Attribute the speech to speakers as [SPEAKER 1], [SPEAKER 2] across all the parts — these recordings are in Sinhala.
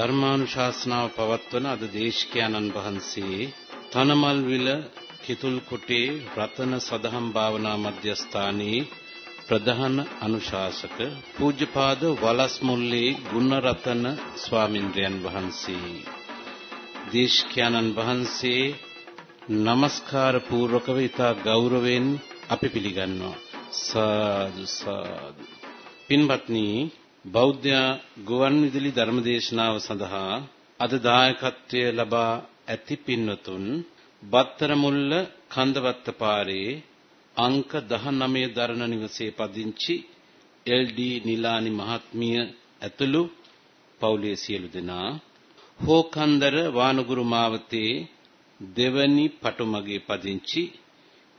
[SPEAKER 1] ධර්මානුශාසනාව පවත්වන අද දේශකයන්න් වහන්සේ තනමල්විල කිතුල්කොටේ රතන සදහම් භාවනා මධ්‍යස්ථානයේ ප්‍රධාන අනුශාසක පූජ්‍යපාද වලස්මුල්ලේ ගුණරතන ස්වාමින්ද්‍රයන් වහන්සේ. දේශකයන්න් වහන්සේ নমස්කාර පූර්වකව ඉතා ගෞරවයෙන් අපි පිළිගන්නවා. සාදු සාදු. පින්වත්නි බෞද්ධ ගුවන්විදුලි ධර්මදේශනාව සඳහා අද දායකත්වය ලබා ඇති පින්වතුන් බත්තර මුල්ල කන්දවත්ත පාරේ අංක 19 දරණ නිවසේ පදිංචි එල්.ඩී. නිලානි මහත්මිය ඇතුළු පවුලේ සියලු දෙනා හෝකන්දර වානගුරු මාවතේ දෙවනි පටුමගේ පදිංචි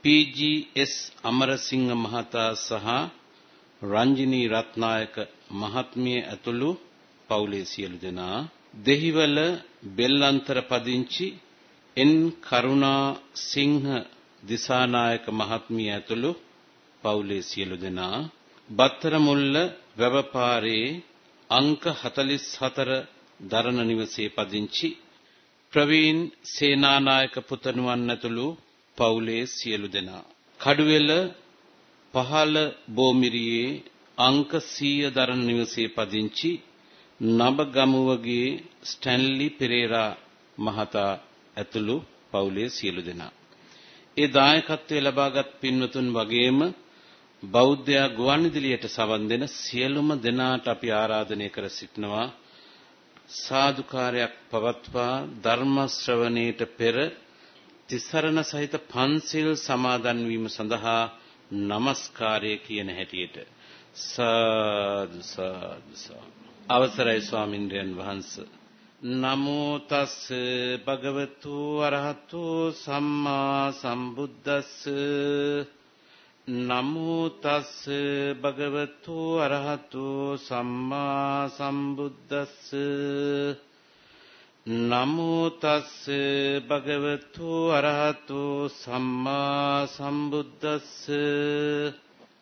[SPEAKER 1] පී.ජී.එස්. අමරසිංහ මහතා සහ රංජිනී රත්නායක මහත්මිය ඇතුළු පවුලේ සියලු දෙනා දෙහිවල බෙල්ලන්තර පදිංචි එන් කරුණා සිංහ දිසානායක මහත්මිය ඇතුළු පවුලේ සියලු දෙනා බත්තර මුල්ල වැවපාරේ අංක 44 දරණ නිවසේ පදිංචි ප්‍රවීන් සේනානායක පුතණුවන් ඇතුළු පවුලේ සියලු දෙනා. කඩුවෙල පහළ බෝමිරියේ අංක 100 දරණ නිවසේ පදිංචි නබගමුවගේ ස්ටැන්ලි පෙරේරා මහතා ඇතුළු පවුලේ සියලු දෙනා. ඒ දායකත්වයේ ලබාගත් පින්වතුන් වගේම බෞද්ධ ගුවන්විදුලියට සවන් දෙන සියලුම දෙනාට අපි ආරාධනය කර සිටිනවා. සාදුකාරයක් පවත්වා ධර්ම ශ්‍රවණයට පෙර තිසරණ සහිත පන්සිල් සමාදන් වීම සඳහා নমස්කාරය කියන හැටියට. සාදු සාදු අවසරයි ස්වාමින්ද්‍රයන් වහන්සේ. නමෝ තස් භගවතු අරහතු සම්මා සම්බුද්දස්ස. නමෝ තස් භගවතු අරහතු සම්මා සම්බුද්දස්ස. නමෝ තස් භගවතු අරහතු සම්මා සම්බුද්දස්ස.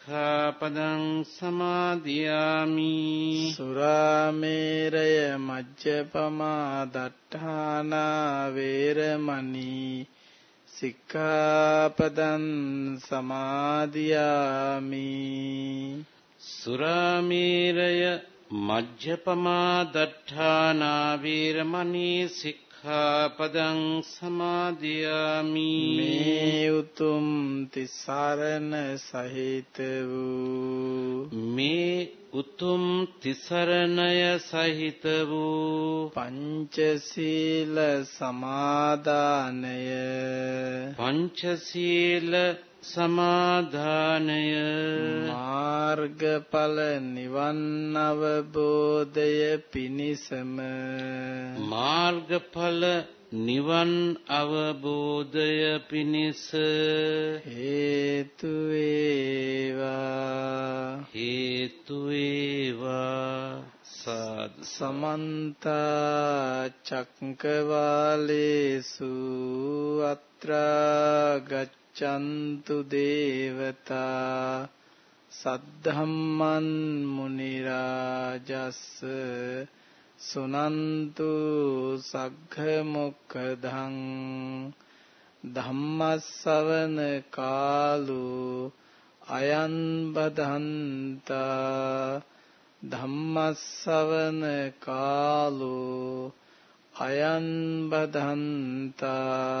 [SPEAKER 1] සික්ඛාපදං සමාදියාමි
[SPEAKER 2] සුරාමේරය මජ්ජපමා දට්ඨානා වේරමණී සික්ඛාපදං සමාදියාමි
[SPEAKER 1] සුරාමේරය මජ්ජපමා දට්ඨානා වීරමණී සික්ඛාපදං සමාදියාමි
[SPEAKER 2] මේ උතුම් තිසරණ සහිත වූ
[SPEAKER 1] මේ උතුම් තිසරණය සහිත වූ
[SPEAKER 2] පංචශීල සමාදානය
[SPEAKER 1] පංචශීල සමාදානය.
[SPEAKER 2] මාර්ගඵල නිවන් අවබෝධය පිණිසම.
[SPEAKER 1] මාර්ගඵල නිවන් අවබෝධය පිණිස.
[SPEAKER 2] හේතු වේවා.
[SPEAKER 1] හේතු වේවා.
[SPEAKER 2] සමන්ත චක්කවාලේසු අත්‍රා ගච්ඡන්තු දේවතා සද්ධම්මන් මුනි රාජස් සුනන්තු සග්ග මොක්ඛදං ධම්මස්සවන කාලෝ අයං බදන්තා ධම්මස්සවන කාලෝ අයං බදන්තා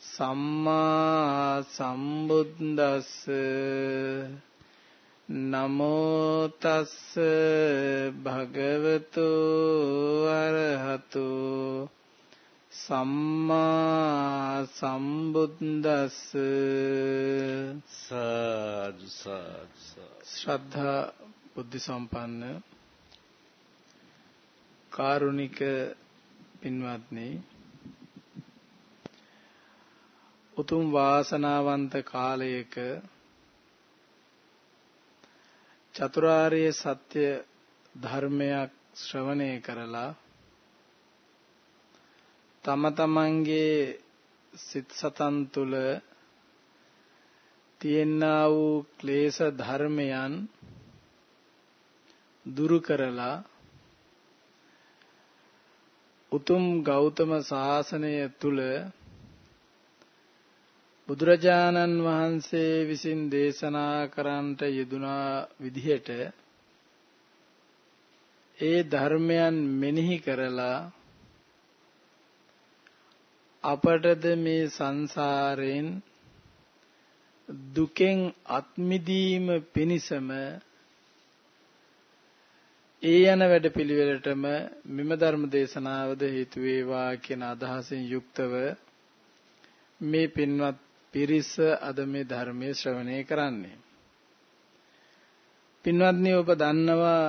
[SPEAKER 2] සම්මා සම්බුද්දස්ස නමෝ තස්ස භගවතු අරහතු සම්මා සම්බුද්දස්ස
[SPEAKER 1] සාදු සාදු.
[SPEAKER 2] ශ්‍රද්ධා බුද්ධ සම්පන්න කාරුණික පින්වත්නි උතුම් වාසනාවන්ත කාලයක චතුරාර්ය සත්‍ය ධර්මයක් ශ්‍රවණය කරලා තම තමන්ගේ සිත් සතන් තුල තියෙනා වූ ක්ලේශ ධර්මයන් දුරු කරලා උතුම් ගෞතම සාසනය තුල බුදුරජාණන් වහන්සේ විසින් දේශනා කරන්නට යෙදුනා විදිහට ඒ ධර්මයන් මෙනෙහි කරලා අපටද මේ සංසාරයෙන් දුකෙන් අත්මිදීම පිණිසම ඒ යන වැඩපිළිවෙලටම මෙම ධර්ම දේශනාවද හේතු වේවා කියන අදහසින් යුක්තව මේ පින්වත් පිරිස අද මේ ධර්මයේ ශ්‍රවණය කරන්නේ. පින්වත්නි ඔබ දන්නවා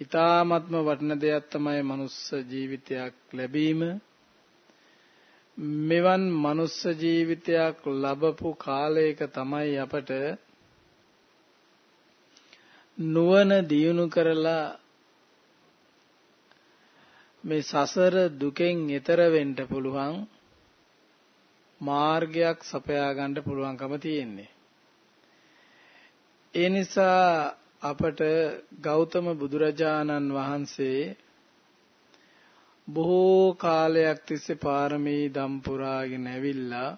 [SPEAKER 2] ඊ타ත්ම වටින දෙයක් තමයි මනුස්ස ජීවිතයක් ලැබීම. මෙවන් මනුස්ස ජීවිතයක් ලැබපු කාලයක තමයි අපට නුවණ දියුණු කරලා මේ සසර දුකෙන් එතර වෙන්න පුළුවන් මාර්ගයක් සපයා ගන්න පුළුවන්කම තියෙන්නේ. ඒ නිසා අපට ගෞතම බුදුරජාණන් වහන්සේ බොහෝ කාලයක් තිස්සේ පාරමී දම් පුරාගෙන ඇවිල්ලා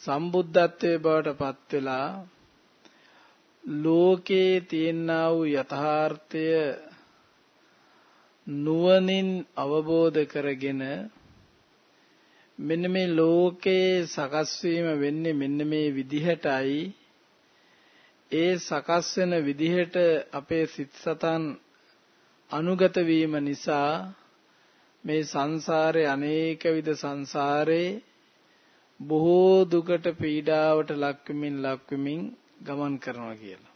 [SPEAKER 2] සම්බුද්ධත්වයේ බවට පත් වෙලා ලෝකේ තියෙනා වූ යථාර්ථය නුවණින් අවබෝධ කරගෙන මෙන්න මේ ලෝකේ සකස් වීම වෙන්නේ මෙන්න මේ විදිහටයි ඒ සකස් වෙන විදිහට අපේ සිත් සතන් අනුගත වීම නිසා මේ සංසාරේ අනේක විද සංසාරේ බොහෝ දුකට පීඩාවට ලක්වෙමින් ලක්වෙමින් ගමන් කරනවා කියලා.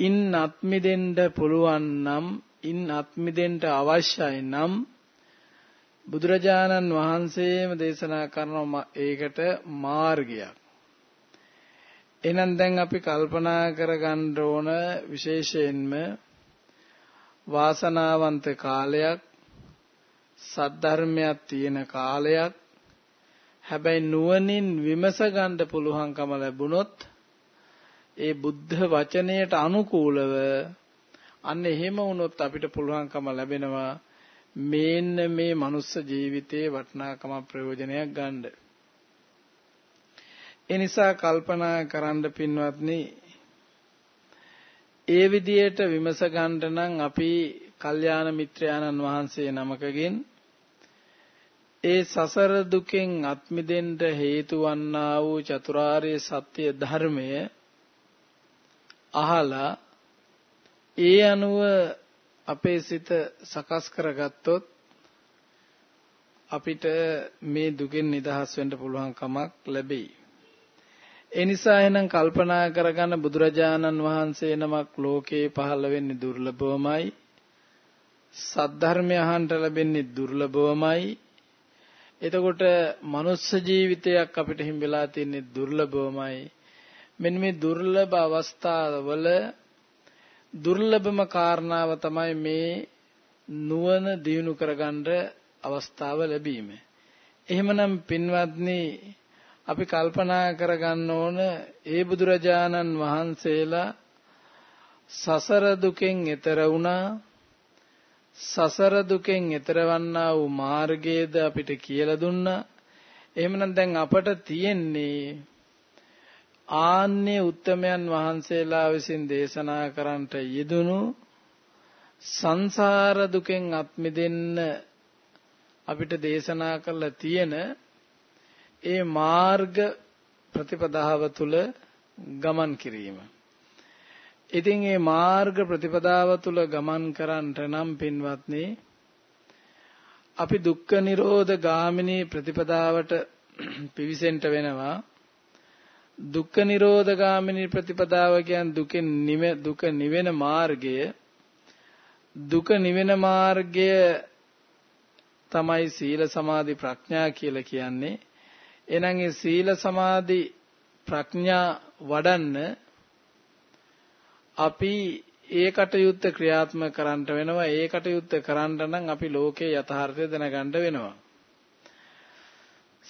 [SPEAKER 2] ඉන් අත්මිදෙන්න පුළුවන් නම් ඉන් අත්මිදෙන්න අවශ්‍යයි නම් බුදුරජාණන් වහන්සේම දේශනා කරන ඒකට මාර්ගයක්. එහෙනම් දැන් අපි කල්පනා කරගන්න ඕන විශේෂයෙන්ම වාසනාවන්ත කාලයක් සද්ධර්මයක් තියෙන කාලයක් හැබැයි නුවණින් විමස ගන්න පුළුවන්කම ලැබුණොත් ඒ බුද්ධ වචනයට අනුකූලව අන්න එහෙම වුණොත් අපිට පුළුවන්කම ලැබෙනවා මේන්න මේ මනුස්ස ජීවිතයේ වටිනාකම ප්‍රයෝජනයක් ගන්න. ඒ නිසා කල්පනා කරන්න පින්වත්නි ඒ විදියට විමස ගන්න නම් අපි කල්යාණ මිත්‍රයාණන් වහන්සේ නමකගෙන් ඒ සසර දුකෙන් අත් මිදෙන්න හේතු වන්නා වූ චතුරාර්ය සත්‍ය ධර්මය අහලා ඒ අනුව අපේ සිත සකස් කරගත්තොත් අපිට මේ දුකෙන් නිදහස් වෙන්න පුළුවන් කමක් ලැබෙයි. ඒ නිසා එහෙනම් කල්පනා කරගන්න බුදුරජාණන් වහන්සේ නමක් ලෝකේ පහළ වෙන්නේ දුර්ලභවමයි. සද්ධර්මය අහන්න ලැබෙන්නේ දුර්ලභවමයි. එතකොට මනුස්ස ජීවිතයක් අපිට හිම්බෙලා තියෙන්නේ දුර්ලභවමයි. මෙන්න මේ දුර්ලභ අවස්ථාවල දුර්ලභම කාරණාව තමයි මේ නුවණ දියුණු කරගන්න අවස්ථාව ලැබීම. එහෙමනම් පින්වත්නි අපි කල්පනා කරගන්න ඕන ඒ බුදුරජාණන් වහන්සේලා සසර දුකෙන් එතර වුණා සසර දුකෙන් එතරවන්නා වූ මාර්ගයේද අපිට කියලා දුන්නා. එහෙමනම් දැන් අපට තියෙන්නේ ආන්නේ උත්තමයන් වහන්සේලා විසින් දේශනා කරන්නට යෙදුණු සංසාර දුකෙන් අත් මිදෙන්න අපිට දේශනා කරලා තියෙන ඒ මාර්ග ප්‍රතිපදාව තුල ගමන් කිරීම. ඉතින් මේ මාර්ග ප්‍රතිපදාව තුල ගමන් කරන්නට නම් පින්වත්නි අපි දුක්ඛ නිරෝධ ගාමිනී ප්‍රතිපදාවට පිවිසෙන්න වෙනවා. දුක්ඛ නිරෝධ ගාමිනී ප්‍රතිපදාව කියන්නේ දුකෙන් නිව දුක නිවෙන මාර්ගය. දුක නිවෙන මාර්ගය තමයි සීල සමාධි ප්‍රඥා කියලා කියන්නේ. එහෙනම් ඒ සීල සමාධි ප්‍රඥා වඩන්න අපි ඒ කටයුත්ත ක්‍රියාත්මක කරන්න වෙනවා ඒ කටයුත්ත කරන්න නම් අපි ලෝකේ යථාර්ථය දැනගන්න වෙනවා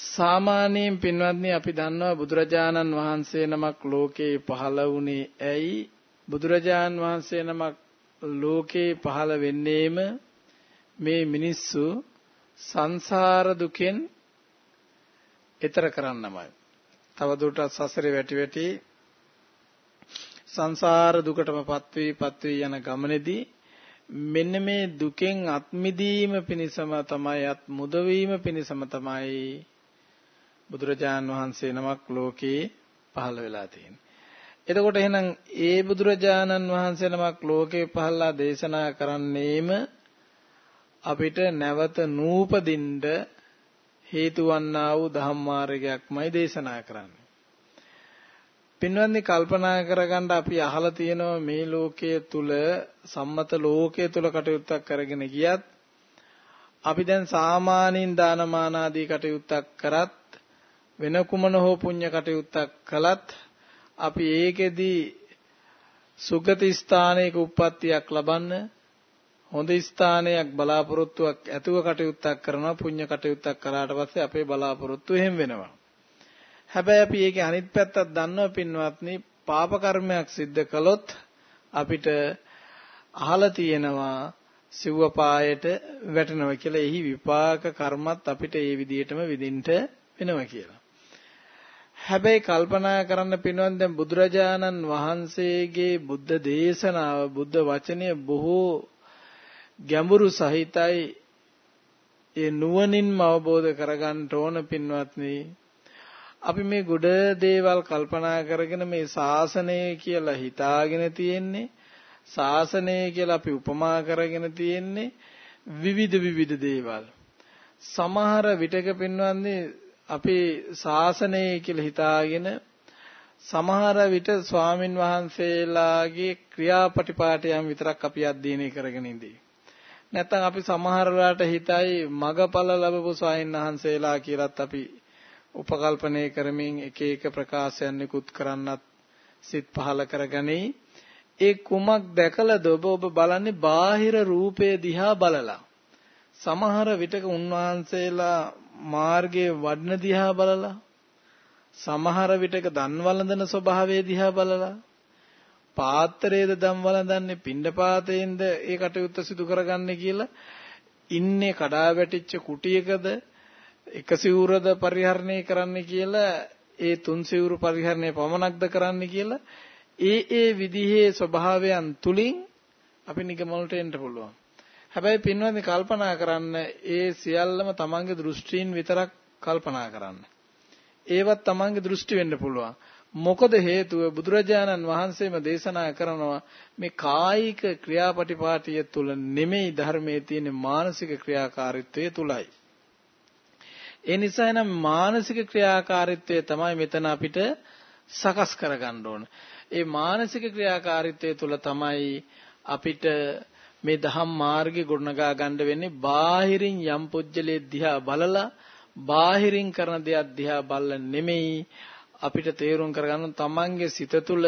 [SPEAKER 2] සාමාන්‍යයෙන් පින්වත්නි අපි දන්නවා බුදුරජාණන් වහන්සේ නමක් ලෝකේ පහළ වුණේ ඇයි බුදුරජාණන් වහන්සේ නමක් ලෝකේ පහළ වෙන්නේම මේ මිනිස්සු සංසාර දුකෙන් එතර කරන්නමයි. තවදුරටත් සසරේ වැටි වැටි සංසාර දුකටමපත් වී පත් වී යන ගමනේදී මෙන්න මේ දුකෙන් අත් මිදීම පිණිසම තමයි අත් මුදවීම පිණිසම තමයි බුදුරජාන් වහන්සේ නමක් ලෝකේ පහළ වෙලා තියෙන්නේ. එතකොට එහෙනම් ඒ බුදුරජාණන් වහන්සේ නමක් ලෝකේ පහළලා දේශනා කරන්නේම අපිට නැවත නූපදින්න හේතු වන්නා වූ ධම්මාර්ගයක්මයි දේශනා කරන්නේ. පින්වත්නි කල්පනා කරගන්න අපි අහලා තියෙනවා මේ ලෝකයේ තුල සම්මත ලෝකයේ තුල කටයුත්තක් කරගෙන ගියත් අපි දැන් සාමාන්‍යයෙන් දානමාන ආදී කටයුත්තක් කරත් වෙන කුමන හෝ පුණ්‍ය කටයුත්තක් කළත් අපි ඒකෙදී සුගති ස්ථානයක උප්පත්තියක් ලබන්න හොඳ ස්ථානයක් බලාපොරොත්තුවක් ඇතුව කටයුත්තක් කරනවා පුණ්‍ය කටයුත්තක් කළාට පස්සේ අපේ බලාපොරොත්තු එහෙම වෙනවා හැබැයි අපි ඒකේ අනිත් පැත්තත් දන්නවා පින්වත්නි පාප කර්මයක් සිද්ධ කළොත් අපිට අහලා තියෙනවා සිව්ව පායට වැටෙනවා කියලා. එහි විපාක කර්මත් අපිට ඒ විදිහටම විඳින්න වෙනවා කියලා. හැබැයි කල්පනා කරන්න පිනවන් දැන් බුදුරජාණන් වහන්සේගේ බුද්ධ දේශනාව බුද්ධ වචනය බොහෝ ගැඹුරු සහිතයි ඒ නුවණින්ම අවබෝධ කරගන්න ඕන පින්වත්නි අපි මේ ගොඩ දේවල් කල්පනා කරගෙන මේ ශාසනය කියලා හිතාගෙන තියෙන්නේ ශාසනය කියලා අපි උපමා කරගෙන තියෙන්නේ විවිධ විවිධ දේවල්. සමහර විටක පින්වන්නේ අපි ශාසනය කියලා හිතාගෙන සමහර විට ස්වාමින් වහන්සේලාගේ ක්‍රියාපටිපාටයන් විතරක් අපි අධ්‍යයනය කරගෙන ඉඳී. නැත්නම් අපි සමහර වෙලාවට හිතයි මගපල ලැබපු ස්වාමීන් වහන්සේලා කියලත් අපි උපකල්පනය කරමින් එක එක ප්‍රකාශයන් නිකුත් කරන්නත් සිත් පහල කරගනී. ඒ කුමක් දැකලාද ඔබ ඔබ බලන්නේ බාහිර රූපේ දිහා බලලා. සමහර විටක උන්වහන්සේලා මාර්ගයේ වඩන දිහා බලලා සමහර විටක දන් වළඳන ස්වභාවය දිහා බලලා පාත්‍රයේද දම් වළඳන්නේ පිණ්ඩපාතයෙන්ද ඒ කටයුත්ත සිදු කරගන්නේ කියලා ඉන්නේ කඩා වැටිච්ච කුටියකද එක සිවුරද පරිහරණය කරන්න කියලා ඒ තුන් සිවුරු පරිහරණය පමණක්ද කරන්න කියලා ඒ ඒ විදිහේ ස්වභාවයන් තුලින් අපි නිගමනට එන්න පුළුවන්. හැබැයි පින්වත්නි කල්පනා කරන්න ඒ සියල්ලම තමන්ගේ දෘෂ්ටීන් විතරක් කල්පනා කරන්න. ඒවත් තමන්ගේ දෘෂ්ටි වෙන්න පුළුවන්. මොකද හේතුව බුදුරජාණන් වහන්සේම දේශනා කරනවා මේ කායික ක්‍රියාපටිපාටිය තුල නෙමෙයි ධර්මයේ තියෙන මානසික ක්‍රියාකාරීත්වය තුලයි. ඒ නිසා නම් මානසික ක්‍රියාකාරීත්වය තමයි මෙතන අපිට සකස් කරගන්න ඕන. ඒ මානසික ක්‍රියාකාරීත්වය තුල තමයි අපිට මේ දහම් මාර්ගේ ගොඩනගා ගන්න වෙන්නේ බාහිරින් යම් පුජ්‍යලේ දිහා බලලා බාහිරින් කරන දෙයක් දිහා බලලා නෙමෙයි අපිට තේරුම් කරගන්න තමන්ගේ සිත තුළ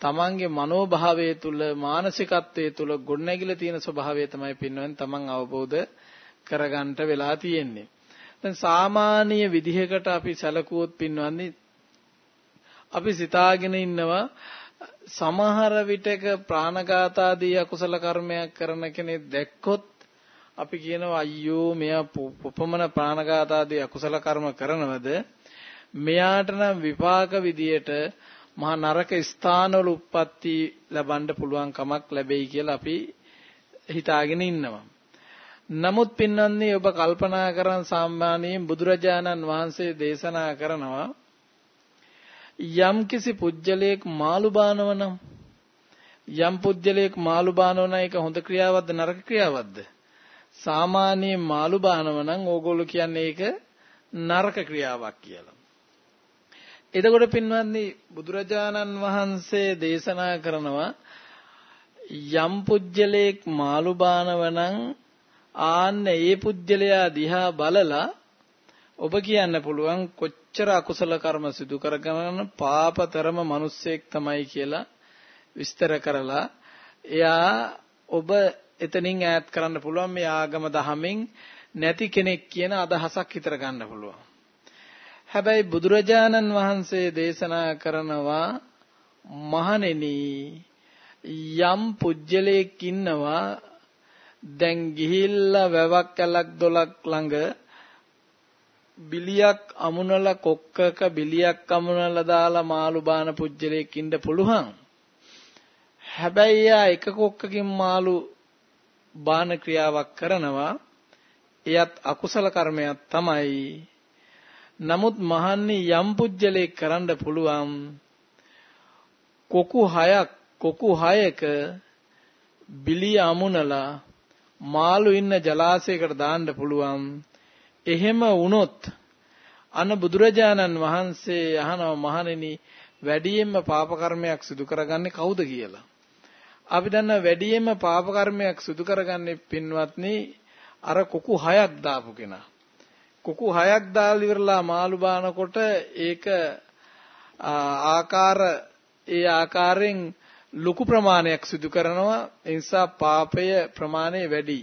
[SPEAKER 2] තමන්ගේ මනෝභාවය තුළ මානසිකත්වයේ තුළ ගොඩනැගිලා තියෙන ස්වභාවය තමයි පින්වෙන් තමන් අවබෝධ කරගන්න වෙලා තියෙන්නේ. දැන් සාමාන්‍ය විදිහකට අපි සැලකුවොත් පින්වන්නේ අපි සිතාගෙන ඉන්නවා සමහර විටක ප්‍රාණඝාත ආදී අකුසල කර්මයක් කරන කෙනෙක් දැක්කොත් අපි කියනවා අයියෝ මෙයා උපමන ප්‍රාණඝාත ආදී අකුසල කර්ම කරනවද මෙයාට නම් විපාක විදියට මහා නරක ස්ථානවල උප්පත්ති ලබන්න පුළුවන් කමක් ලැබෙයි කියලා අපි හිතාගෙන ඉන්නවා. නමුත් පින්නන්නේ ඔබ කල්පනා කරන් සාමාන්‍යයෙන් බුදුරජාණන් වහන්සේ දේශනා කරනවා යම්කිසි පුජ්‍යලයක මාළු බානව නම් යම් පුජ්‍යලයක මාළු බානව නම් ඒක හොඳ ක්‍රියාවක්ද නරක ක්‍රියාවක්ද සාමාන්‍ය මාළු බානව නම් ඕගොල්ලෝ කියන්නේ ඒක නරක ක්‍රියාවක් කියලා. එතකොට පින්වත්නි බුදුරජාණන් වහන්සේ දේශනා කරනවා යම් පුජ්‍යලයක මාළු බානව නම් ආන්න ඒ පුජ්‍යලයා දිහා බලලා ඔබ කියන්න පුළුවන් කොච්චර අකුසල කර්ම සිදු කරගෙන පාපතරම මිනිස්සෙක් තමයි කියලා විස්තර කරලා එයා ඔබ එතනින් ඈත් කරන්න පුළුවන් මේ ආගම දහමින් නැති කෙනෙක් කියන අදහසක් හිතර ගන්න පුළුවන්. හැබැයි බුදුරජාණන් වහන්සේ දේශනා කරනවා මහණෙනි යම් පුජ්‍යලයක් ඉන්නවා දැන් ගිහිල්ලා වැවක් කලක් දොලක් ළඟ බිලියක් අමුණලා කොක්කක බිලියක් අමුණලා දාලා මාළු බාන පුජ්‍යලයක් ඉන්න පුළුවන්. හැබැයි යා එක කොක්කකින් මාළු බාන ක්‍රියාවක් කරනවා. එයත් අකුසල කර්මයක් තමයි. නමුත් මහන්නේ යම් පුජ්‍යලයක් කරන්න පුළුවන්. කොකු හයක් කොකු හයක බිලිය අමුණලා මාළු ඉන්න ජලාශයකට දාන්න පුළුවන් එහෙම වුණොත් අන බුදුරජාණන් වහන්සේ අහනවා මහණෙනි වැඩියෙන්ම පාප කර්මයක් සිදු කරගන්නේ කවුද කියලා. අපි දන්න වැඩියෙන්ම පාප කර්මයක් සිදු කරගන්නේ පින්වත්නි අර කුකු හයක් දාපු කෙනා. කුකු හයක් දාලා ඉවරලා මාළු බානකොට ඒක ආකාර ඒ ආකාරයෙන් ලොකු ප්‍රමාණයක් සිදු කරනවා ඒ නිසා පාපය ප්‍රමාණය වැඩි.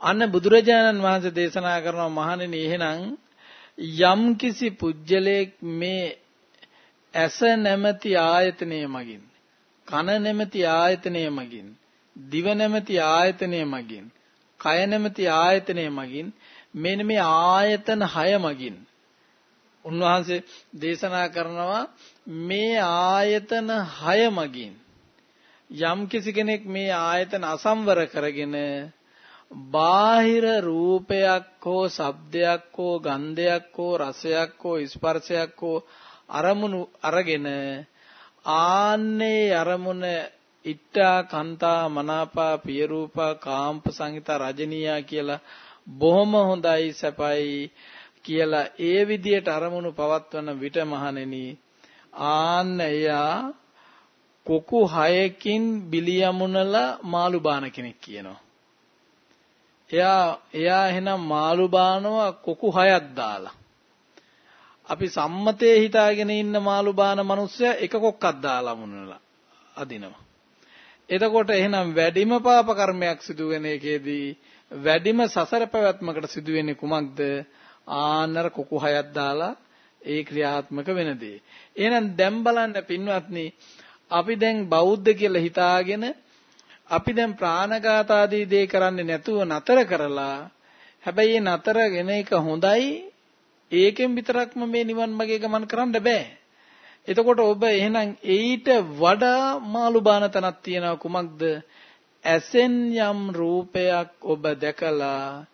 [SPEAKER 2] අන්න බුදුරජාණන් වහන්සේ දේශනා කරනවා මහණෙනි එහෙනම් යම් කිසි පුජ්‍යලයක් මේ ඇස නැමැති ආයතනය මගින් කන නැමැති ආයතනය මගින් දිව නැමැති ආයතනය මගින් කය නැමැති ආයතනය මගින් මෙන්න මේ ආයතන 6 මගින්. උන්වහන්සේ දේශනා කරනවා මේ ආයතන 6 මගින් යම් කිසි කෙනෙක් මේ ආයතන අසම්වර කරගෙන බාහිර රූපයක් හෝ ශබ්දයක් හෝ ගන්ධයක් හෝ රසයක් හෝ ස්පර්ශයක් හෝ අරමුණු අරගෙන ආන්නේ අරමුණ ඉට්ටා කන්තා මනාපා පිය රූපා කාම්ප සංහිතා රජනීයා කියලා බොහොම හොඳයි සැපයි කියලා ඒ විදියට අරමුණු පවත්වන විට මහණෙනි ආන්න එයා කොකු හයකින් බිලියමුණලා මාළු බාන කෙනෙක් කියනවා. එයා එයා එහෙනම් මාළු බානවා කොකු හයක් දාලා. අපි සම්මතයේ හිතාගෙන ඉන්න මාළු බාන මිනිස්සයා එක කොක්කක් දාලා මුනලා අදිනවා. එතකොට එහෙනම් වැඩිම පාප කර්මයක් සිදු වෙන එකේදී වැඩිම සසර පැවැත්මකට සිදු වෙන්නේ කුමක්ද? ආනර කොකු හයක් දාලා ඒ ක්‍රියාත්මක වෙන දේ. එහෙනම් දැන් බලන්න පින්වත්නි අපි දැන් බෞද්ධ කියලා හිතාගෙන අපි දැන් ප්‍රාණඝාත ආදී දේ කරන්නේ නැතුව නතර කරලා හැබැයි මේ නතර වෙන එක හොඳයි ඒකෙන් විතරක්ම මේ නිවන් මාගේ ගමන් කරන්න බෑ. එතකොට ඔබ එහෙනම් ඊට වඩා මාළු බාන තනක් තියනවා කුමක්ද? ඇසෙන් යම් රූපයක් ඔබ දැකලා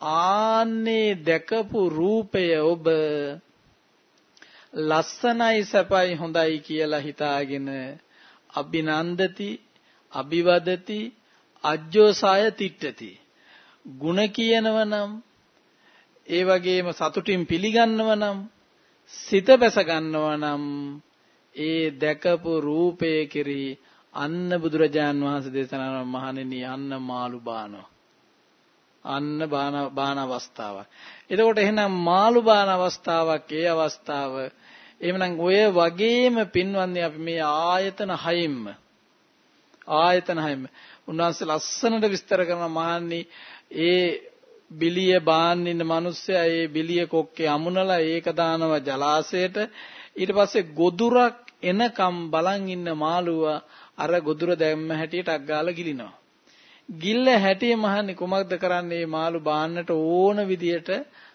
[SPEAKER 2] ආන්නේ දැකපු රූපය ඔබ ලස්සනයි සැපයි හොඳයි කියලා හිතාගෙන අභිනන්දති අභිවදති අජ්ජෝසාය තිට්ඨති ಗುಣ කියනව නම් ඒ වගේම සතුටින් පිළිගන්නව නම් සිත බැස ගන්නව නම් ඒ දැකපු රූපය කෙරෙහි අන්න බුදුරජාන් වහන්සේ දේශනා කරන මහණෙනි අන්න මාළු බානවා අන්න බාන බාන අවස්ථාවක්. එතකොට එහෙනම් මාළු බාන අවස්ථාවක් ඒ අවස්ථාව එහෙමනම් ඔය වගේම පින්වන්නේ අපි මේ ආයතන හයින්ම ආයතන හයින්ම උන්වහන්සේ ලස්සනට විස්තර කරන මහන්නේ ඒ බිලිය බාන්න ඉන්න මිනිස්සයා ඒ බිලිය කොක්කේ අමුණලා ඒක දානවා ජලාශයට. ඊට පස්සේ ගොදුරක් එනකම් බලන් ඉන්න මාළුවා අර ගොදුර දැම්ම හැටියට අග්ගාලා ගිලිනවා. ගිල්ල හැටිය මහන්නේ කුමක්ද කරන්නේ? මාළු බාන්නට ඕන විදියට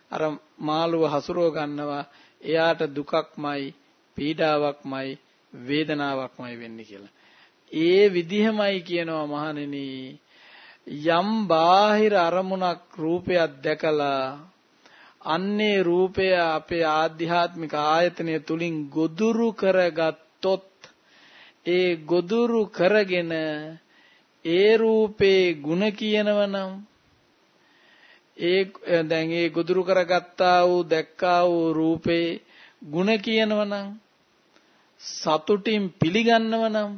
[SPEAKER 2] අර මාළුව හසුරව ගන්නවා. එයාට දුකක්මයි පීඩාවක්මයි වේදනාවක්මයි වෙන්නේ කියලා. ඒ විදිහමයි කියනවා මහණෙනි යම් බාහිර අරමුණක් රූපයක් දැකලා අන්නේ රූපය අපේ ආධ්‍යාත්මික ආයතනය තුලින් ගොදුරු කරගත්තොත් ඒ ගොදුරු කරගෙන ඒ රූපේ ಗುಣ කියනවනම් ඒ දැන් ඒ ගොදුරු කරගත්තා වූ දැක්කා වූ රූපේ ಗುಣ කියනවනම් සතුටින් පිළිගන්නවනම්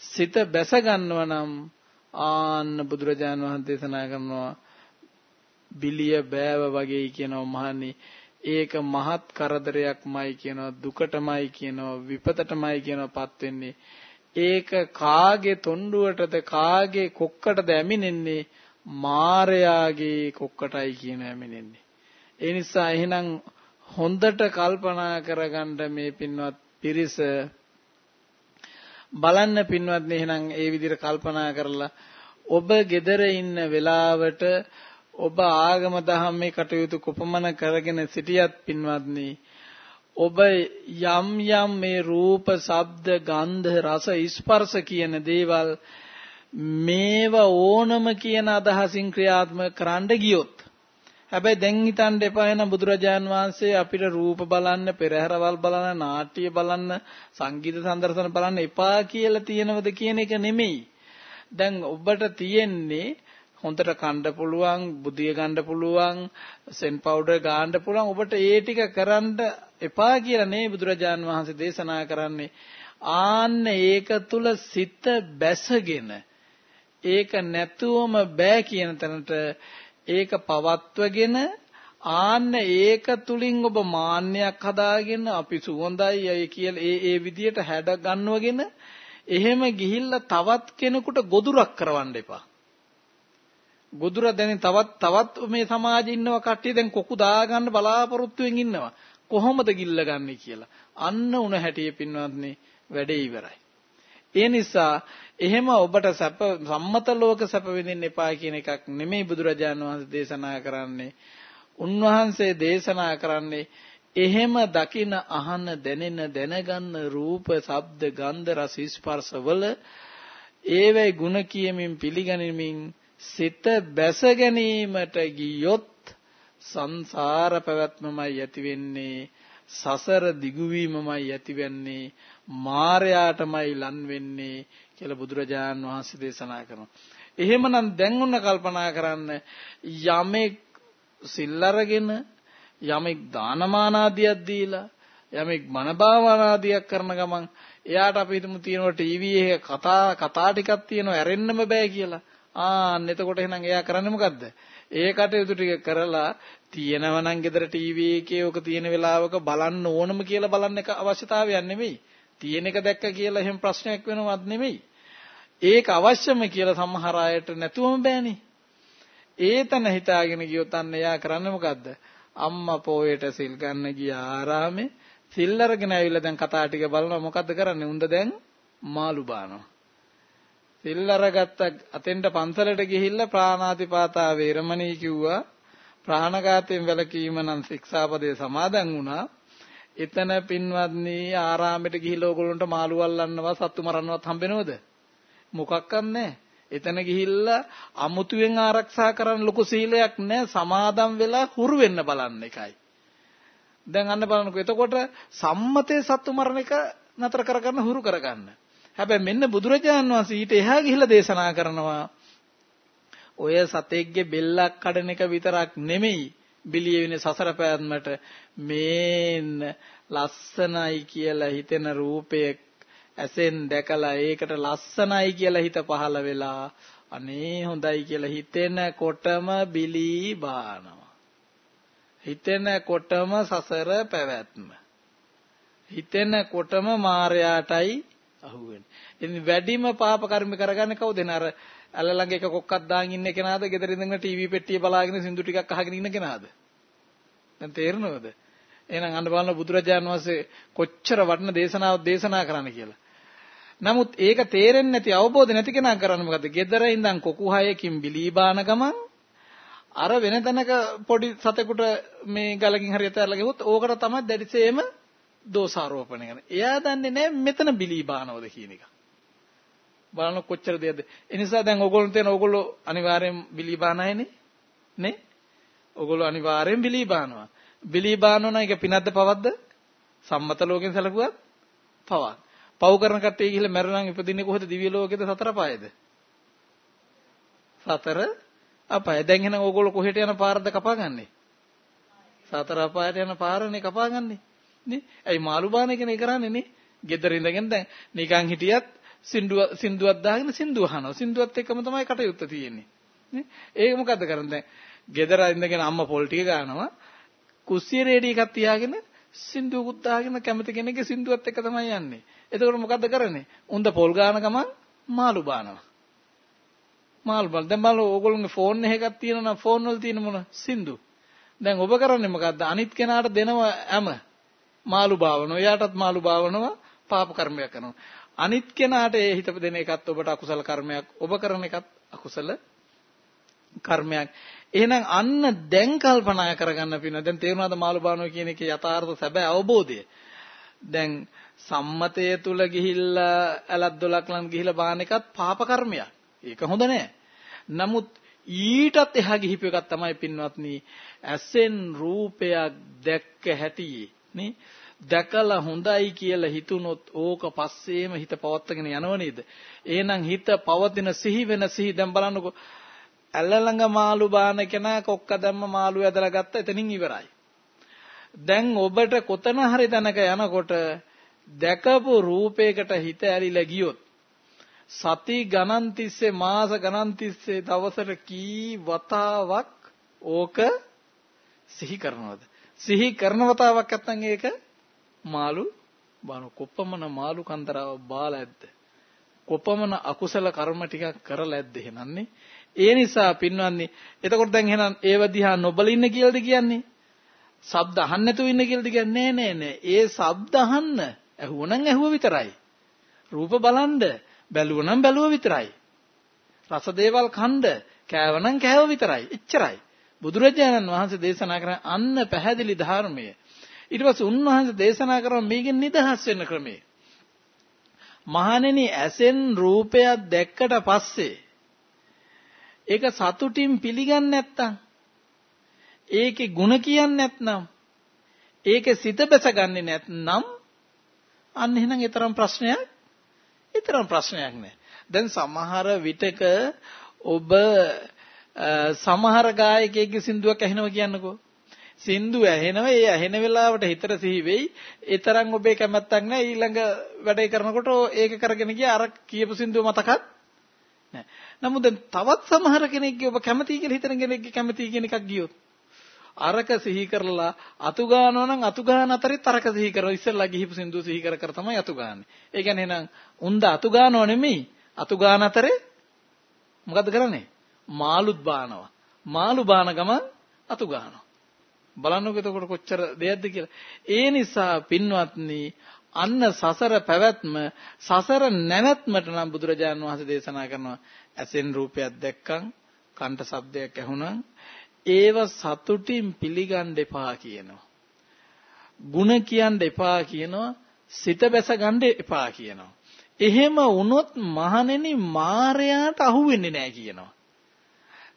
[SPEAKER 2] සිත බැස ගන්නවනම් ආන්න බුදුරජාණන් වහන්සේ දේශනා කරනවා බිලිය බෑව වගේ කියනවා මහන්නේ ඒක මහත් කරදරයක්මයි කියනවා දුකටමයි කියනවා විපතටමයි කියනවාපත් වෙන්නේ. ඒක කාගේ තොණ්ඩුවටද කාගේ කොක්කටද ඇමිනෙන්නේ? මාරයාගේ කොක්කටයි කියන ඇමිනෙන්නේ. ඒ නිසා එහෙනම් හොඳට කල්පනා කරගන්න මේ පින්වත් පිරිස බලන්න පින්වත්නි එහෙනම් ඒ විදිහට කල්පනා කරලා ඔබ gedara ඉන්න වෙලාවට ඔබ ආගම දහම්මේ කටයුතු කොපමණ කරගෙන සිටියත් පින්වත්නි ඔබ යම් යම් මේ රූප, ශබ්ද, ගන්ධ, රස, ස්පර්ශ කියන දේවල් මේව ඕනම කියන අදහසින් ක්‍රියාත්මක කරන්න ගියොත් හැබැයි දැන් හිතන්න එපා එන බුදුරජාන් වහන්සේ අපිට රූප බලන්න, පෙරහැරවල් බලන්න, නාට්‍ය බලන්න, සංගීත සම්දර්ශන බලන්න එපා කියලා තියෙනවද කියන එක නෙමෙයි. දැන් ඔබට තියෙන්නේ හොඳට කන්න පුළුවන්, බුදිය ගන්න පුළුවන්, සෙන් පවුඩර් ගන්න පුළුවන්. ඔබට ඒ ටික කරන්න එපා කියලා නේ බුදුරජාන් වහන්සේ දේශනා කරන්නේ. ආන්න ඒක තුල සිත බැසගෙන ඒක නැතුවම බෑ කියන තැනට ඒක පවත්වගෙන ආන්න ඒක තුලින් ඔබ මාන්නයක් හදාගෙන අපි සුවඳයි අය කියලා ඒ ඒ විදියට හැඩ ගන්නවගෙන එහෙම ගිහිල්ලා තවත් කෙනෙකුට ගොදුරක් කරවන්න එපා. ගොදුර දැන් තවත් තවත් මේ සමාජේ ඉන්නව කට්ටිය දැන් කොකු දාගන්න බලාපොරොත්තුෙන් ඉන්නවා. කොහොමද ගිල්ලගන්නේ කියලා. අන්න උණ හැටියේ පින්වත්නි වැඩේ ඉවරයි. ඒ නිසා එහෙම ඔබට සැප සම්මත ලෝක සැප විඳින්න එපා කියන එකක් නෙමෙයි බුදුරජාණන් වහන්සේ දේශනා කරන්නේ. උන්වහන්සේ දේශනා කරන්නේ එහෙම දකින අහන දැනෙන දැනගන්න රූප, ශබ්ද, ගන්ධ, රස, ස්පර්ශ වල ඒවැයි ಗುಣ කියමින් පිළිගනිමින් සිත බැස ගැනීමට ගියොත් සංසාර පැවැත්මමයි ඇති වෙන්නේ සසර දිගු වීමමයි ඇතිවෙන්නේ මායයාටමයි ලන් වෙන්නේ කියලා බුදුරජාණන් වහන්සේ දේශනා කරනවා. එහෙමනම් දැන් ඔන්න කල්පනා කරන්න යමෙක් සිල් අරගෙන යමෙක් දානමාන ආදියක් දීලා යමෙක් මන භාවනාදියක් කරන ගමන් එයාට අපි හිතමු තියෙනවා ටීවී එකේ කතා කතා ටිකක් තියෙනවා ඇරෙන්නම බෑ කියලා. ආන්න එතකොට එහෙනම් එයා කරන්නේ මොකද්ද? ඒ කටයුතු ටික කරලා තියෙනවා නම් ගෙදර ටීවී එකේ ඔක තියෙන වෙලාවක බලන්න ඕනම කියලා බලන්න එක අවශ්‍යතාවයක් නෙමෙයි. තියෙන එක දැක්ක කියලා එහෙම ප්‍රශ්නයක් වෙනවත් නෙමෙයි. ඒක අවශ්‍යම කියලා සමහර අයට නැතුවම බෑනේ. ඒතන හිතාගෙන ගියොත් අන්න එයා කරන්නේ මොකද්ද? අම්මා පොයට සිල් ගන්න ගිය ආරාමේ සිල් අරගෙන ඇවිල්ලා දැන් කතා ටික බලනවා මොකද්ද කරන්නේ? උන්ද දැන් මාළු බානවා. සිල් අරගත්ත අතෙන්ට පන්සලට ගිහිල්ලා ප්‍රාණාතිපාතා වේරමණී කිව්වා. ප්‍රාණඝාතයෙන් වැළකීම නම් ශික්ෂාපදේ සමාදන් වුණා. එතන පින්වත්නි ආරාමෙට ගිහිල්ලා ඕගොල්ලන්ට මාළු අල්ලන්නවත් සත්තු මරන්නවත් හම්බෙනවද? මොකක්වත් නැහැ. එතන ගිහිල්ලා අමුතුවෙන් ආරක්ෂා කරන්න ලොකු සීලයක් නැහැ. සමාදම් වෙලා හුරු වෙන්න බලන්න එකයි. දැන් අන්න බලන්නකෝ. එතකොට සම්මතයේ සත්තු මරණ එක නතර කරගන්න හුරු කරගන්න. හැබැයි මෙන්න බුදුරජාණන් වහන්සේ ඊට එහා ගිහිල්ලා දේශනා කරනවා ඔය සතෙක්ගේ බෙල්ලක් කඩන එක විතරක් නෙමෙයි බිලිය වෙන සසර පැවැත්මට මේන්න ලස්සනයි කියලා හිතෙන රූපයක් ඇසෙන් දැකලා ඒකට ලස්සනයි කියලා හිත පහළ වෙලා අනේ හොඳයි කියලා හිතෙනකොටම බිලී බානවා. හිතෙනකොටම සසර පැවැත්ම. හිතෙනකොටම මායයටයි අහුවෙන්නේ. ඉතින් වැඩිම පාප කර්ම කරගන්නේ කවුද? අර ඇල ළඟ එක කොක්කක් දාන් ඉන්න කෙනාද? ගෙදර ඉඳන් ටීවී පෙට්ටිය බලාගෙන සින්දු ටිකක් අහගෙන ඉන්න කෙනාද? දැන් තේරෙනවද? එහෙනම් අන්න බලන්න බුදුරජාණන් වහන්සේ කොච්චර වටින දේශනාවක් දේශනා කරන්න කියලා. නමුත් ඒක තේරෙන්නේ නැති අවබෝධ නැති කෙනා කරන්නේ මොකද? gedara ඉඳන් කොකු හයකින් බිලී බාන ගමන් අර වෙන තැනක පොඩි සතෙකුට මේ ගලකින් හරියට ඇරලා ගෙවුවොත් ඕකට තමයි දැඩිසේම දෝෂාරෝපණය කරන්නේ. එයා දන්නේ නැහැ මෙතන බිලී බානවද කියන එක. බලන්න කොච්චර දෙයක්ද. ඒ නිසා දැන් ඕගොල්ලෝ තේන ඕගොල්ලෝ අනිවාර්යෙන් බිලී බානයිනේ. නේ? ඕගොල්ලෝ අනිවාර්යෙන් බිලී බානවා. බිලී බානවන එක පිනක්ද පවක්ද? සම්මත ලෝකෙන් සැලකුවත් පවක්. පව් කරන කට්ටිය ගිහිල්ලා මැරෙනන් ඉපදින්නේ කොහෙද දිව්‍ය ලෝකෙද සතර පායේද? සතර අපාය. දැන් එහෙනම් ඕගොල්ලෝ කොහෙට යන පාරද කපාගන්නේ? සතර අපායට යන පාරනේ කපාගන්නේ. නේ? ඇයි මාළු බාන එකනේ කරන්නේ නේ? ගෙදර ඉඳගෙන දැන් නිකන් හිටියත් සින්දුව සින්දුවක් දාගෙන සින්දුව අහනවා. සින්දුවත් එක්කම තමයි කටයුත්ත තියෙන්නේ. නේ? ඒක මොකද්ද කරන්නේ දැන්? ගෙදර ඉඳගෙන අම්මා පොල් ටික ගන්නවා. කුස්සිය රේඩි එකක් තියාගෙන සින්දුවකුත් දාගෙන කැමති කෙනෙක්ගේ සින්දුවත් එක්ක තමයි යන්නේ. එතකොට මොකද්ද කරන්නේ? උන්ද පොල් ගාන ගමන් මාළු බානවා. මාළු බල. දැන් බලන්න ඕගොල්ලෝගේ ෆෝන් එකක් තියෙනවා නම් ෆෝන් වල තියෙන මොන සින්දු. දැන් ඔබ කරන්නේ මොකද්ද? අනිත් කෙනාට දෙනවා ඇම. මාළු බාවනවා. එයාටත් මාළු බාවනවා පාප කර්මයක් කරනවා. අනිත් කෙනාට ඒ හිතප දෙන එකත් ඔබට අකුසල කර්මයක්. ඔබ කරන එකත් අකුසල කර්මයක්. එහෙනම් අන්න දැන් කල්පනා කරගන්න පින. දැන් තේරුණාද මාළු බානවා කියන එකේ යථාර්ථ සැබෑ අවබෝධය. දැන් සම්මතය තුල ගිහිල්ලා ඇලක් දොලක් ලන් ගිහිල්ලා බාන එකත් පාප කර්මයක්. ඒක හොඳ නෑ. නමුත් ඊටත් එහා ගිහිපු එකක් තමයි පින්වත්නි ඇසෙන් රූපයක් දැක්ක හැටි නේ දැකලා හොඳයි කියලා හිතුනොත් ඕක පස්සේම හිත පවත්වාගෙන යනව නේද? එහෙනම් හිත පවතින සිහි වෙන සිහි දැන් බලන්නකෝ ඇල්ල ළඟ මාළු බාන කෙනා කොක්ක දැම්ම මාළු ඇදලා ගත්ත එතනින් ඉවරයි. දැන් ඔබට කොතන හරි තැනක යනකොට දැකපු රූපයකට හිත ඇලිලා ගියොත් සති ගණන් තිස්සේ මාස ගණන් තිස්සේ දවසට කී වතාවක් ඕක සිහි කරනවද සිහි කරන වතාවක් නැත්නම් ඒක මාළු බාන කොපමණ මාළු කන්දරාව බාලා ඇද්ද කොපමණ අකුසල කර්ම ටිකක් කරලා ඇද්ද එහෙනන්නේ ඒ නිසා පින්වත්නි එතකොට දැන් එහෙනම් ඒව දිහා නොබල ඉන්න කියලාද කියන්නේ ශබ්ද අහන්න නැතුව ඉන්න කියලාද කියන්නේ නෑ නෑ නෑ ඒ ශබ්ද අහන්න ඇහුවනම් ඇහුව විතරයි. රූප බලන්ඩ බැලුවනම් බැලුව විතරයි. රස දේවල් කණ්ඩ කෑවනම් කෑව විතරයි. එච්චරයි. බුදුරජාණන් වහන්සේ දේශනා කරන අන්න පැහැදිලි ධර්මය. ඊට පස්සේ උන්වහන්සේ දේශනා කරන මේකෙන් නිදහස් වෙන්න ක්‍රමය. මහණෙනි ඇසෙන් රූපයක් දැක්කට පස්සේ ඒක සතුටින් පිළිගන්නේ නැත්තම් ඒකේ ಗುಣ කියන්නේ නැත්නම් ඒකේ සිත බැසගන්නේ නැත්නම් අන්න එහෙනම් ඊතරම් ප්‍රශ්නයක් ඊතරම් ප්‍රශ්නයක් නෑ. දැන් සමහර විටක ඔබ සමහර ගායකයෙක්ගේ සින්දුවක් ඇහෙනවා කියන්නකෝ. සින්දු ඇහෙනවා ඒ ඇහෙන වෙලාවට හිතට සිහි වෙයි. ඒ තරම් ඔබේ කැමැත්තක් නෑ ඊළඟ වැඩේ කරනකොට ඒක කරගෙන ගියා අර කියපු සින්දුව මතකත් නෑ. නමුත් දැන් තවත් සමහර කෙනෙක්ගේ ඔබ කැමති කියලා හිතන කෙනෙක්ගේ කැමති කියන එකක් ගියොත් අරක සිහි කරලා අතු ගන්නවා නම් අතු ගන්න අතරෙත් අරක සිහි කරලා ඉස්සෙල්ලා ගිහිපු සින්දුව සිහි කර කර තමයි අතු ගන්නෙ. ඒ කියන්නේ එහෙනම් උන්ද අතු ගන්නව නෙමෙයි අතු ගන්න අතරේ මොකද්ද කරන්නේ? මාළුත් බානවා. මාළු බාන ගමන් අතු ගන්නවා. බලන්නකෝ එතකොට කොච්චර දෙයක්ද කියලා. ඒ නිසා පින්වත්නි අන්න සසර පැවැත්ම සසර නැවැත්මට නම් බුදුරජාණන් වහන්සේ දේශනා කරනවා ඇසෙන් රූපයක් දැක්කම් කන්ට ශබ්දයක් ඇහුණම් ඒව සතුටින් පිළිගන්න එපා කියනවා. ಗುಣ කියන්න එපා කියනවා. සිත බැස ගන්න එපා කියනවා. එහෙම වුණොත් මහණෙනි මායයට අහු වෙන්නේ නැහැ කියනවා.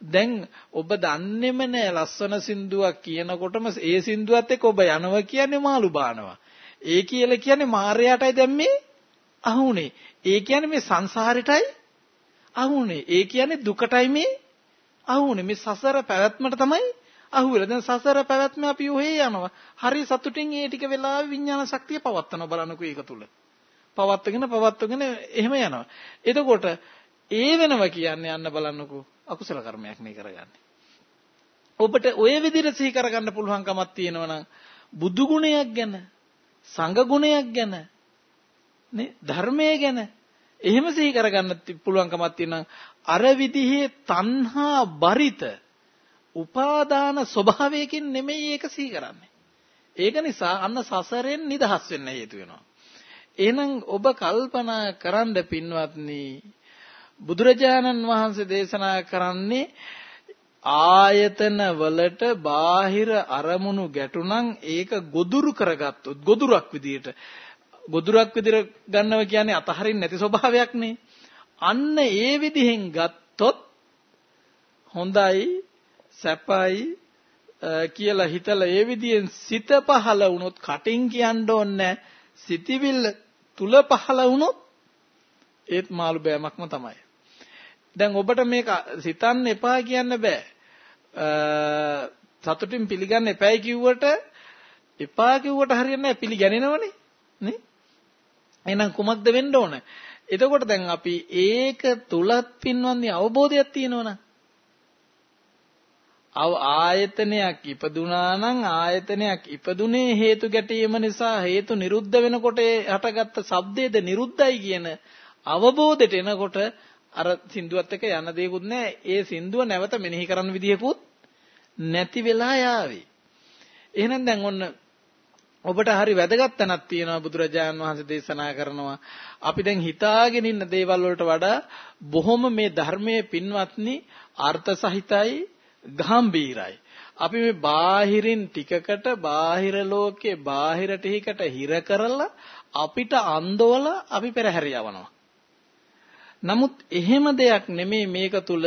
[SPEAKER 2] දැන් ඔබ දන්නේම නෑ ලස්සන සින්දුවක් කියනකොටම ඒ සින්දුවත් එක්ක ඔබ යනවා කියන්නේ මාළු බානවා. ඒ කියලා කියන්නේ මායයටයි දැන් මේ අහුනේ. ඒ කියන්නේ මේ සංසාරෙටයි අහුනේ. ඒ කියන්නේ දුකටයි මේ අහුනේ. මේ සසර පැවැත්මට තමයි අහුවෙලා. දැන් සසර පැවැත්ම අපි ඔහේ යනවා. හරි සතුටින් ඒ ටික වෙලාවෙ විඥාන ශක්තිය පවත්වනවා බලන්නකෝ ඒක තුල. පවත්වගෙන පවත්වගෙන එහෙම යනවා. එතකොට ඒ වෙනවා කියන්නේ අන්න බලන්නකෝ අකුසල කර්මයක් නේ කරගන්නේ. ඔබට ওই විදිහට සිහි කරගන්න පුළුවන්කමක් තියෙනවා නම් බුදු ගුණයක් ගැන සංඝ ගුණයක් ගැන නේ ධර්මයේ ගැන එහෙම සිහි කරගන්න පුළුවන්කමක් තියෙනවා අර විදිහේ තණ්හා බරිත උපාදාන ස්වභාවයකින් නෙමෙයි ඒක සිහි කරන්නේ. ඒක නිසා අන්න සසරෙන් නිදහස් වෙන්න හේතු වෙනවා. එහෙනම් ඔබ කල්පනා කරන්න පින්වත්නි බුදුරජාණන් වහන්සේ දේශනා කරන්නේ ආයතන වලට බාහිර අරමුණු ගැටුණම් ඒක ගොදුරු කරගත්තොත් ගොදුරක් විදියට. ගොදුරක් විදියට ගන්නව කියන්නේ අතහරින්න නැති ස්වභාවයක් නේ අන්න ඒ විදිහෙන් ගත්තොත් හොඳයි සැපයි කියලා හිතලා ඒ විදිහෙන් සිත පහළ වුණොත් කටින් කියන්න ඕනේ සිතිවිල්ල තුල පහළ වුණොත් ඒත් මාළු බෑමක්ම තමයි. දැන් ඔබට මේක සිතන්න එපා කියන්න බෑ. සතුටින් පිළිගන්න එපායි කිව්වට එපා කිව්වට හරියන්නේ නැහැ පිළිගැනෙනවනේ නේ? එහෙනම් කුමක්ද වෙන්න ඕන? එතකොට දැන් අපි ඒක තුලත් පින්වන්දි අවබෝධයක් තියෙනවනම්. අව ආයතනයක් ඉපදුනා නම් ආයතනයක් ඉපදුනේ හේතු ගැටීම නිසා හේතු නිරුද්ධ වෙනකොට හටගත්ත ශබ්දයේද නිරුද්ධයි කියන අවබෝධයට එනකොට අර සින්දුවත් එක්ක යන දෙයක්වත් නැහැ. ඒ සින්දුව නැවත මෙනෙහි කරන්න විදියකුත් නැති වෙලා යාවි. එහෙනම් දැන් ඔන්න ඔබට හරි වැදගත් තැනක් තියෙනවා බුදුරජාන් වහන්සේ දේශනා කරනවා. අපි දැන් හිතාගෙන ඉන්න දේවල් වලට වඩා බොහොම මේ ධර්මයේ පින්වත්නි අර්ථ සහිතයි ගාම්භීරයි. අපි මේ බාහිරින් ටිකකට බාහිර ලෝකේ බාහිර ටිකකට හිර කරලා අපිට අන්දවල අපි පෙරහැර යවනවා. නමුත් එහෙම දෙයක් නෙමෙයි මේක තුල.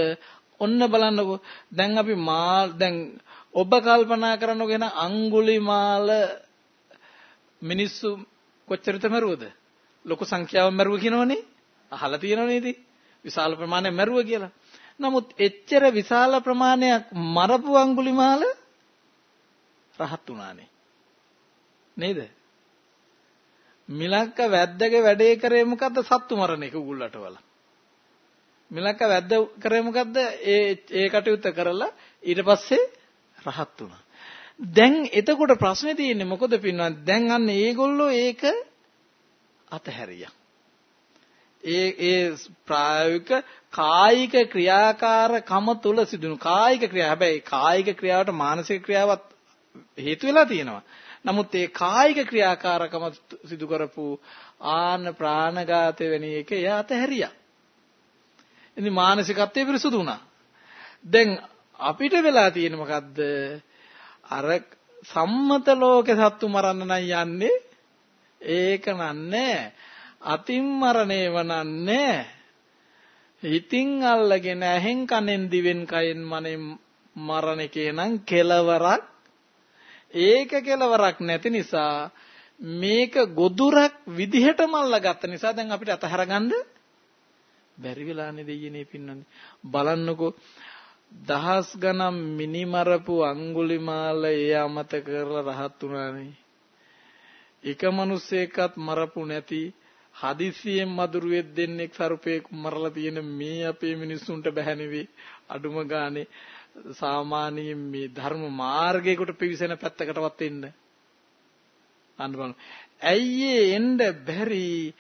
[SPEAKER 2] ඔන්න බලන්නකෝ දැන් අපි මා දැන් ඔබ කල්පනා කරනකොට එන අඟුලිමාල මිනිස්සු කොච්චරද මරුවද? ලොකු සංඛ්‍යාවක් මරුව කියනවනේ. අහලා තියෙනවනේ ඉතින්. විශාල ප්‍රමාණයක් මරුව කියලා. නමුත් එච්චර විශාල ප්‍රමාණයක් මරපු අඟුලිමාල රහත් උනානේ නේද? මිලක්ක වැද්දගේ වැඩේ කරේ මොකද්ද? සත්තු මරණ එක උගුල්ලට වල මිලක්ක වැද්ද කරේ මොකද්ද? ඒ ඒ කටයුත්ත කරලා ඊට පස්සේ රහත් වුණා. දැන් එතකොට ප්‍රශ්නේ තියෙන්නේ මොකද පින්වත්? දැන් අන්න ඒගොල්ලෝ ඒක අතහැරියා. ඒ ඒ ප්‍රායෝගික කායික ක්‍රියාකාරකම තුල සිදුණු කායික ක්‍රියාව හැබැයි කායික ක්‍රියාවට මානසික ක්‍රියාවත් හේතු වෙලා තියෙනවා. නමුත් ඒ කායික ක්‍රියාකාරකම සිදු කරපු ආන ප්‍රාණඝාතය වෙන එක එයා අතහැරියා. ඉතින් මානසිකත්වයේ පිරිසුදු වුණා. දැන් අපිට වෙලා තියෙන මොකද්ද? අර සම්මත ලෝකේ සත්තු මරන්න නම් යන්නේ ඒක නන්නේ අතින් මරණේව නන්නේ හිතින් අල්ලගෙන ඇහෙන් කනෙන් දිවෙන් කයෙන් මනෙන් මරණ එකේ නම් කෙලවරක් ඒක කෙලවරක් නැති නිසා මේක ගොදුරක් විදිහට මල්ලා ගත්ත නිසා දැන් අපිට අතහරගන්න බැරි වෙලානේ දෙයියනේ පින්නන්නේ. බලන්නකෝ දහස් ගණන් මිනිමරපු අඟුලිමාල ඒ අමතක කරලා රහත් උනානේ එක මිනිස්සෙක්වත් මරපු නැති හදිසියෙන් මදුරුවෙක් දෙන්නෙක් සරුපේක් මරලා තියෙන මේ අපේ මිනිස්සුන්ට බැහැ නෙවෙයි අඩුම ගානේ සාමාන්‍යයෙන් මේ ධර්ම මාර්ගයකට පිවිසෙන පැත්තකටවත් එන්න. අන්න බලන්න. ඇයි එන්න බැරි?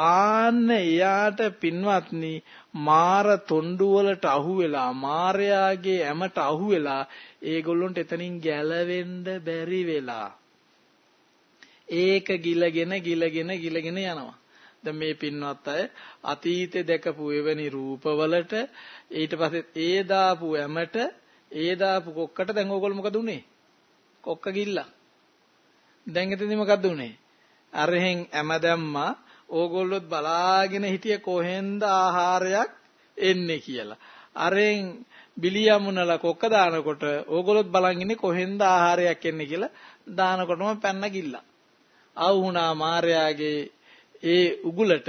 [SPEAKER 2] ආන්න එයාට පින්වත්නි මාර තොණ්ඩු වලට අහු වෙලා මාරයාගේ ඇමට අහු වෙලා ඒගොල්ලොන්ට එතනින් ගැලවෙන්න බැරි වෙලා. ඒක ගිලගෙන ගිලගෙන ගිලගෙන යනවා. දැන් මේ පින්වත් අය අතීතේ දැකපු එවැනි රූපවලට ඊට පස්සේ ඒ දාපු ඇමට ඒ දාපු කොක්කට දැන් ඕගොල්ලෝ මොකද උනේ? කොක්ක ගිල්ලා. දැන් එතනදි මොකද්ද උනේ? අරහෙන් ඇම දැම්මා ඕගොල්ලොත් බලාගෙන හිටිය කොහෙන්ද ආහාරයක් එන්නේ කියලා අරෙන් බිලියමුණලා කොක්ක දානකොට ඕගොල්ලොත් බලන් ඉන්නේ කොහෙන්ද ආහාරයක් එන්නේ කියලා දානකොටම පැන්න ගිල්ලා ආවුණා මාර්යාගේ ඒ උගුලට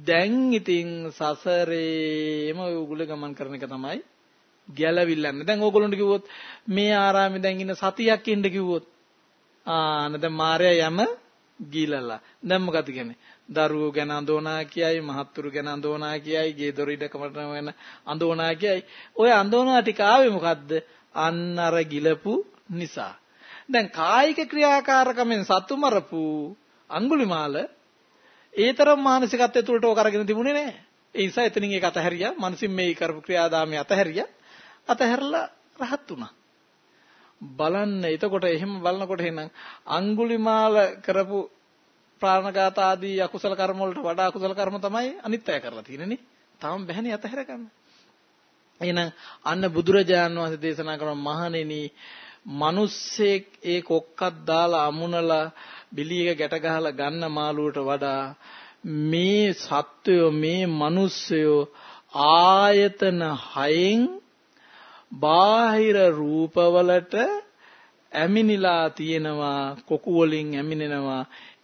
[SPEAKER 2] දැන් ඉතින් සසරේම ඔය උගුල ගමන් කරන එක තමයි ගැලවිල්ලන්නේ. දැන් ඕගොල්ලන්ට කිව්වොත් මේ ආරාමේ දැන් ඉන්න සතියක් ඉන්න කිව්වොත් ආන දැන් මාර්යා යම ගිලලා. දැන් මොකද කියන්නේ? දරුවෝ ගැන අඳෝනා කියයි, මහත්තුරු ගැන අඳෝනා කියයි, ගේ දොර ඉඩකමට වෙන අඳෝනා කියයි. ඔය අඳෝනා ටික ආවේ මොකද්ද? අන්න අර ගිලපු නිසා. දැන් කායික ක්‍රියාකාරකමෙන් සතු මරපු අඟුලිමාල ඒතරම් මානසිකත්වය තුළට ඕක අරගෙන තිබුණේ නැහැ. ඒ නිසා එතනින් ඒක අතහැරියා. මනසින් මේ කරපු ක්‍රියාදාමය අතහැරියා. අතහැරලා රහත් වුණා. බලන්න එතකොට එහෙම බලනකොට එහෙනම් අඟුලිමාල කරපු ප්‍රාණඝාත ආදී අකුසල කර්ම වලට වඩා අකුසල කර්ම තමයි අනිත් අය කරලා තියෙන්නේ නේ. තාම බැහැනේ අතහැර ගන්න. එහෙනම් අන්න බුදුරජාණන් වහන්සේ දේශනා කරන මහණෙනි මිනිස්සෙක් ඒ කොක්කක් දාලා අමුණලා බිලියක ගැට ගහලා ගන්න මාළුවට වඩා මේ සත්වයෝ මේ මිනිස්සයෝ ආයතන හයෙන් බාහිර රූපවලට ඇමිනිලා තියෙනවා කොකු වලින් ඇමිනෙනවා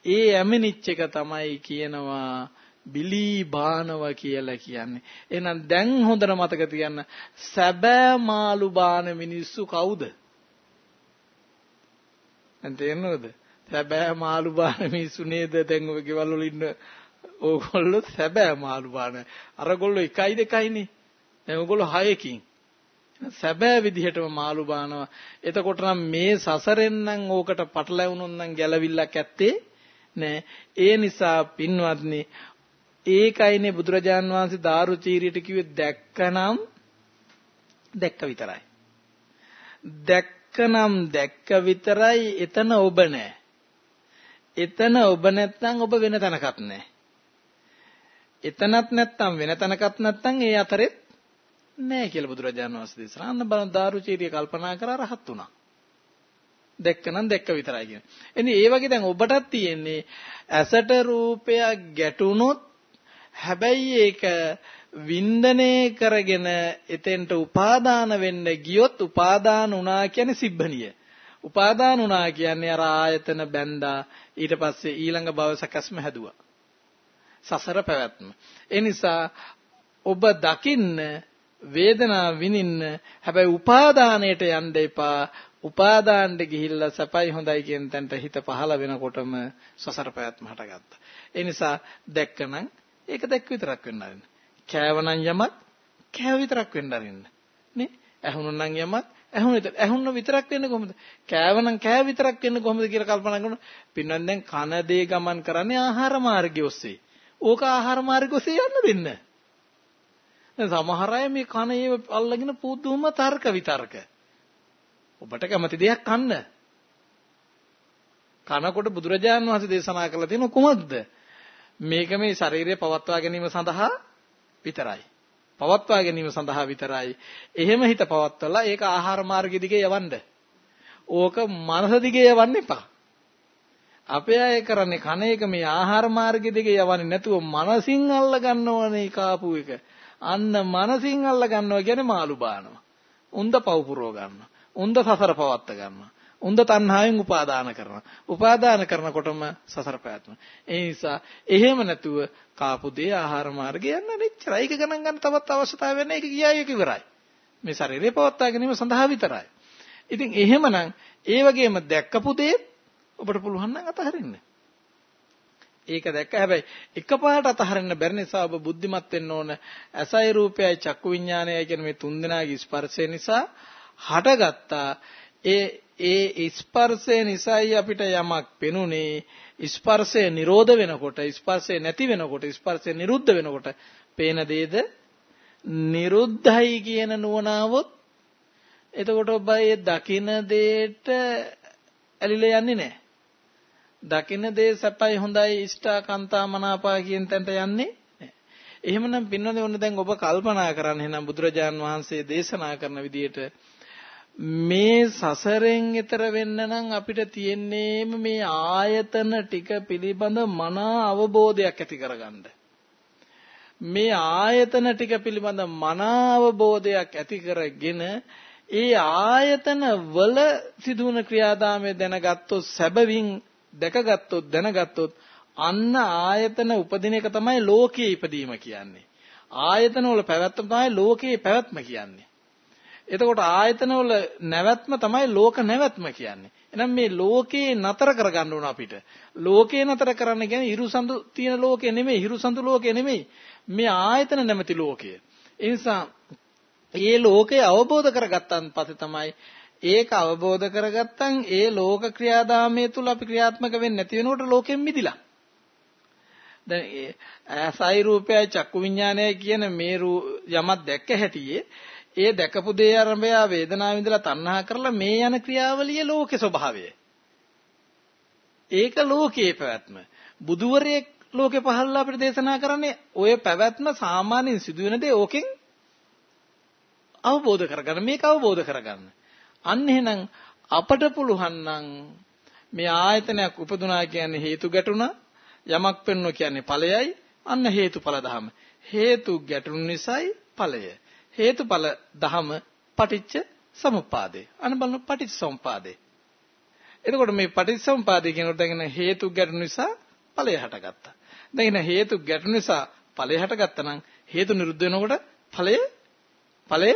[SPEAKER 2] ඒ ඇමිනිච් එක තමයි කියනවා බිලී බානවා කියලා කියන්නේ. එහෙනම් දැන් හොඳට මතක තියන්න සැබෑ මාළු බාන මිනිස්සු කවුද? දැන් තේරෙනවද? සැබෑ මාළු බාන මිනිස්සු නේද? දැන් ඔය ගෙවල් වල ඉන්න ඕගොල්ලෝ සැබෑ මාළු බාන. අරගොල්ලෝ එකයි දෙකයිනේ. දැන් ඕගොල්ලෝ හයකින්. සැබෑ විදිහටම මාළු බානවා. එතකොට නම් මේ සසරෙන් නම් ඕකට පටලැවුනොත් නම් ගැලවිල්ලක් ඇත්තේ නෑ ඒ නිසා පින්වත්නි ඒකයිනේ බුදුරජාන් වහන්සේ දාරුචීරියට කිව්වේ දැක්කනම් දැක්ක විතරයි දැක්කනම් දැක්ක විතරයි එතන ඔබ නෑ එතන ඔබ නැත්නම් ඔබ වෙන තැනකත් නැහැ. එතනත් නැත්නම් වෙන තැනකත් නැත්නම් ඒ අතරෙත් නැහැ කියලා බුදුරජාණන් වහන්සේ දේශනා අන්න බලන දාරුචීරිය කල්පනා කරා රහත් වුණා. දැක්කනම් දැක්ක විතරයි කියන. එනි ඒ වගේ දැන් ඔබටත් තියෙන්නේ ඇසට රූපයක් ගැටුනොත් හැබැයි ඒක වින්දනය කරගෙන එතෙන්ට උපාදාන වෙන්න ගියොත් උපාදාන උනා කියන්නේ සිබ්බණිය. උපාදාන උනා කියන්නේ අර ආයතන බැඳා ඊට පස්සේ ඊළඟ භව සකස්ම හැදුවා. සසර පැවැත්ම. ඒ නිසා ඔබ දකින්න වේදනාව විඳින්න හැබැයි උපාදානයට යන්න එපා. උපාදානට ගිහිල්ලා සැපයි හොඳයි කියන තැනට හිත පහළ වෙනකොටම සසර පැවැත්ම හටගත්තා. ඒ නිසා දැක්කනම් ඒක දැක්ක විතරක් වෙන්න ආරින්න. කෑවනම් යමක් කෑව විතරක් වෙන්න ආරින්න. නේ? ඇහුණනම් යමක් ඇහුන විතර ඇහුන විතරක් වෙන්නේ කොහොමද? කෑවනම් කෑ විතරක් වෙන්නේ කොහොමද කියලා කල්පනා කරනවා. පින්නන් දැන් කන දේ ගමන් කරන්නේ ආහාර මාර්ගය ඔස්සේ. ඕක ආහාර මාර්ගය ඔස්සේ යන්න දෙන්න. දැන් සමහර අය මේ කන ඒව අල්ලගෙන පුදුම තර්ක විතර්ක. ඔබට කැමති දෙයක් කන්න. කනකොට බුදුරජාණන් වහන්සේ දේශනා කළ තියෙන කුමක්ද? මේක මේ ශරීරය පවත්වා ගැනීම සඳහා විතරයි. පවත්වා ගැනීම සඳහා විතරයි. එහෙම හිත පවත්වලා ඒක ආහාර මාර්ගය දිගේ යවන්න. ඕක මනස දිගේ යවන්න එපා. අපේ අය කරන්නේ කන එක මේ ආහාර මාර්ගය දිගේ යවන්නේ නැතුව මනසින් අල්ල ගන්නවනේ කාපු එක. අන්න මනසින් අල්ල ගන්නවා කියන්නේ මාළු බානවා. උන්ද පව් පුරව ගන්නවා. උන්ද සසර පවත්ත ගන්නවා. උන්ද තණ්හාවෙන් උපාදාන කරනවා. උපාදාන කරනකොටම සසර පැවැත්ම. ඒ නිසා එහෙම නැතුව කාපු දේ ආහාර මාර්ගය යන්න මෙච්චරයි. ඒක ගණන් ගන්න තවත් අවශ්‍යතාවය නැහැ. ඒක ගියා ඒක ඉවරයි. මේ ශරීරය පවත්වා ගැනීම සඳහා විතරයි. ඉතින් එහෙමනම් ඒ වගේම දැක්කපු දේ ඔබට පුළුවන් නම් අතහරින්න. ඒක දැක්ක හැබැයි එකපාරට අතහරින්න බැරි නිසා ඔබ බුද්ධිමත් වෙන්න ඕන. ඇසයි රූපයයි චක්කු විඥානයයි කියන මේ තුන් දෙනාගේ ස්පර්ශය නිසා හටගත්තා ඒ ඒ ස්පර්ශය නිසායි අපිට යමක් පෙනුනේ ස්පර්ශය නිරෝධ වෙනකොට ස්පර්ශය නැති වෙනකොට ස්පර්ශය නිරුද්ධ වෙනකොට පේන දේද නිරුද්ධයි කියන නුවණාවොත් එතකොට ඔබ ඒ දකින දෙයට ඇලිලා යන්නේ නැහැ. දකින දේ සැපයි හොඳයි ඉෂ්ඨා කාන්තා මනාපා කියන තැනට යන්නේ නැහැ. එහෙමනම් පින්නෝනේ ඔන්න දැන් ඔබ කල්පනා කරන්න එහෙනම් බුදුරජාන් වහන්සේ දේශනා කරන විදිහට මේ සසරෙන් ඈතර වෙන්න නම් අපිට තියෙන්නේම මේ ආයතන ටික පිළිබඳ මනා අවබෝධයක් ඇති කරගන්න. මේ ආයතන ටික පිළිබඳ මනා අවබෝධයක් ඇති කරගෙන ඒ ආයතන වල සිදුවන ක්‍රියාදාමය දැනගත්තොත් සැබවින් දැකගත්තොත් දැනගත්තොත් අන්න ආයතන උපදින එක තමයි ලෝකයේ ඉපදීම කියන්නේ. ආයතන වල පැවැත්ම තමයි ලෝකයේ පැවැත්ම කියන්නේ. එතකොට ආයතන වල නැවැත්ම තමයි ලෝක නැවැත්ම කියන්නේ. එහෙනම් මේ ලෝකේ නතර කරගන්න ඕන අපිට. ලෝකේ නතර කරන්න කියන්නේ හිරුසඳු තියෙන ලෝකේ නෙමෙයි, හිරුසඳු ලෝකේ නෙමෙයි. මේ ආයතන නැමැති ලෝකය. ඒ නිසා ඒ ලෝකය අවබෝධ කරගත්තන් පස්සේ තමයි ඒක අවබෝධ කරගත්තන් ඒ ලෝක ක්‍රියාදාමයේ තුල අපි ක්‍රියාත්මක වෙන්නේ නැති වෙනකොට ලෝකෙන් මිදිලා. දැන් ඇසයි රූපයයි චක්කු විඥානයයි කියන මේ යමක් දැක්ක හැටියේ ඒ දැකපු දේ ආරම්භය වේදනාව ඉඳලා තණ්හා කරලා මේ යන ක්‍රියාවලිය ලෝකේ ස්වභාවය. ඒක ලෝකයේ පැවැත්ම. බුදුවරයෙක් ලෝකේ පහළලා අපිට දේශනා කරන්නේ ඔය පැවැත්ම සාමාන්‍යයෙන් සිදුවෙන දේ ඕකෙන් අවබෝධ කරගන්න මේක අවබෝධ කරගන්න. අන්න එහෙනම් අපට පුළුවන් නම් මේ ආයතනයක් උපදුනා කියන්නේ හේතු ගැටුණා යමක් පෙන්වන කියන්නේ ඵලයයි අන්න හේතුඵල ධම. හේතු ගැටුණු නිසායි ඵලය. හේතුඵල ධම පටිච්ච සමුප්පාදේ. අන්න බලන්න පටිච්ච සමුප්පාදේ. එතකොට මේ පටිච්ච සමුප්පාදේ කියනකොට දැන් හේතු ගැටුණු නිසා ඵලය හටගත්තා. දැන් හේතු ගැටුණු නිසා ඵලය හටගත්තා නම් හේතු නිරුද්ධ වෙනකොට ඵලය ඵලය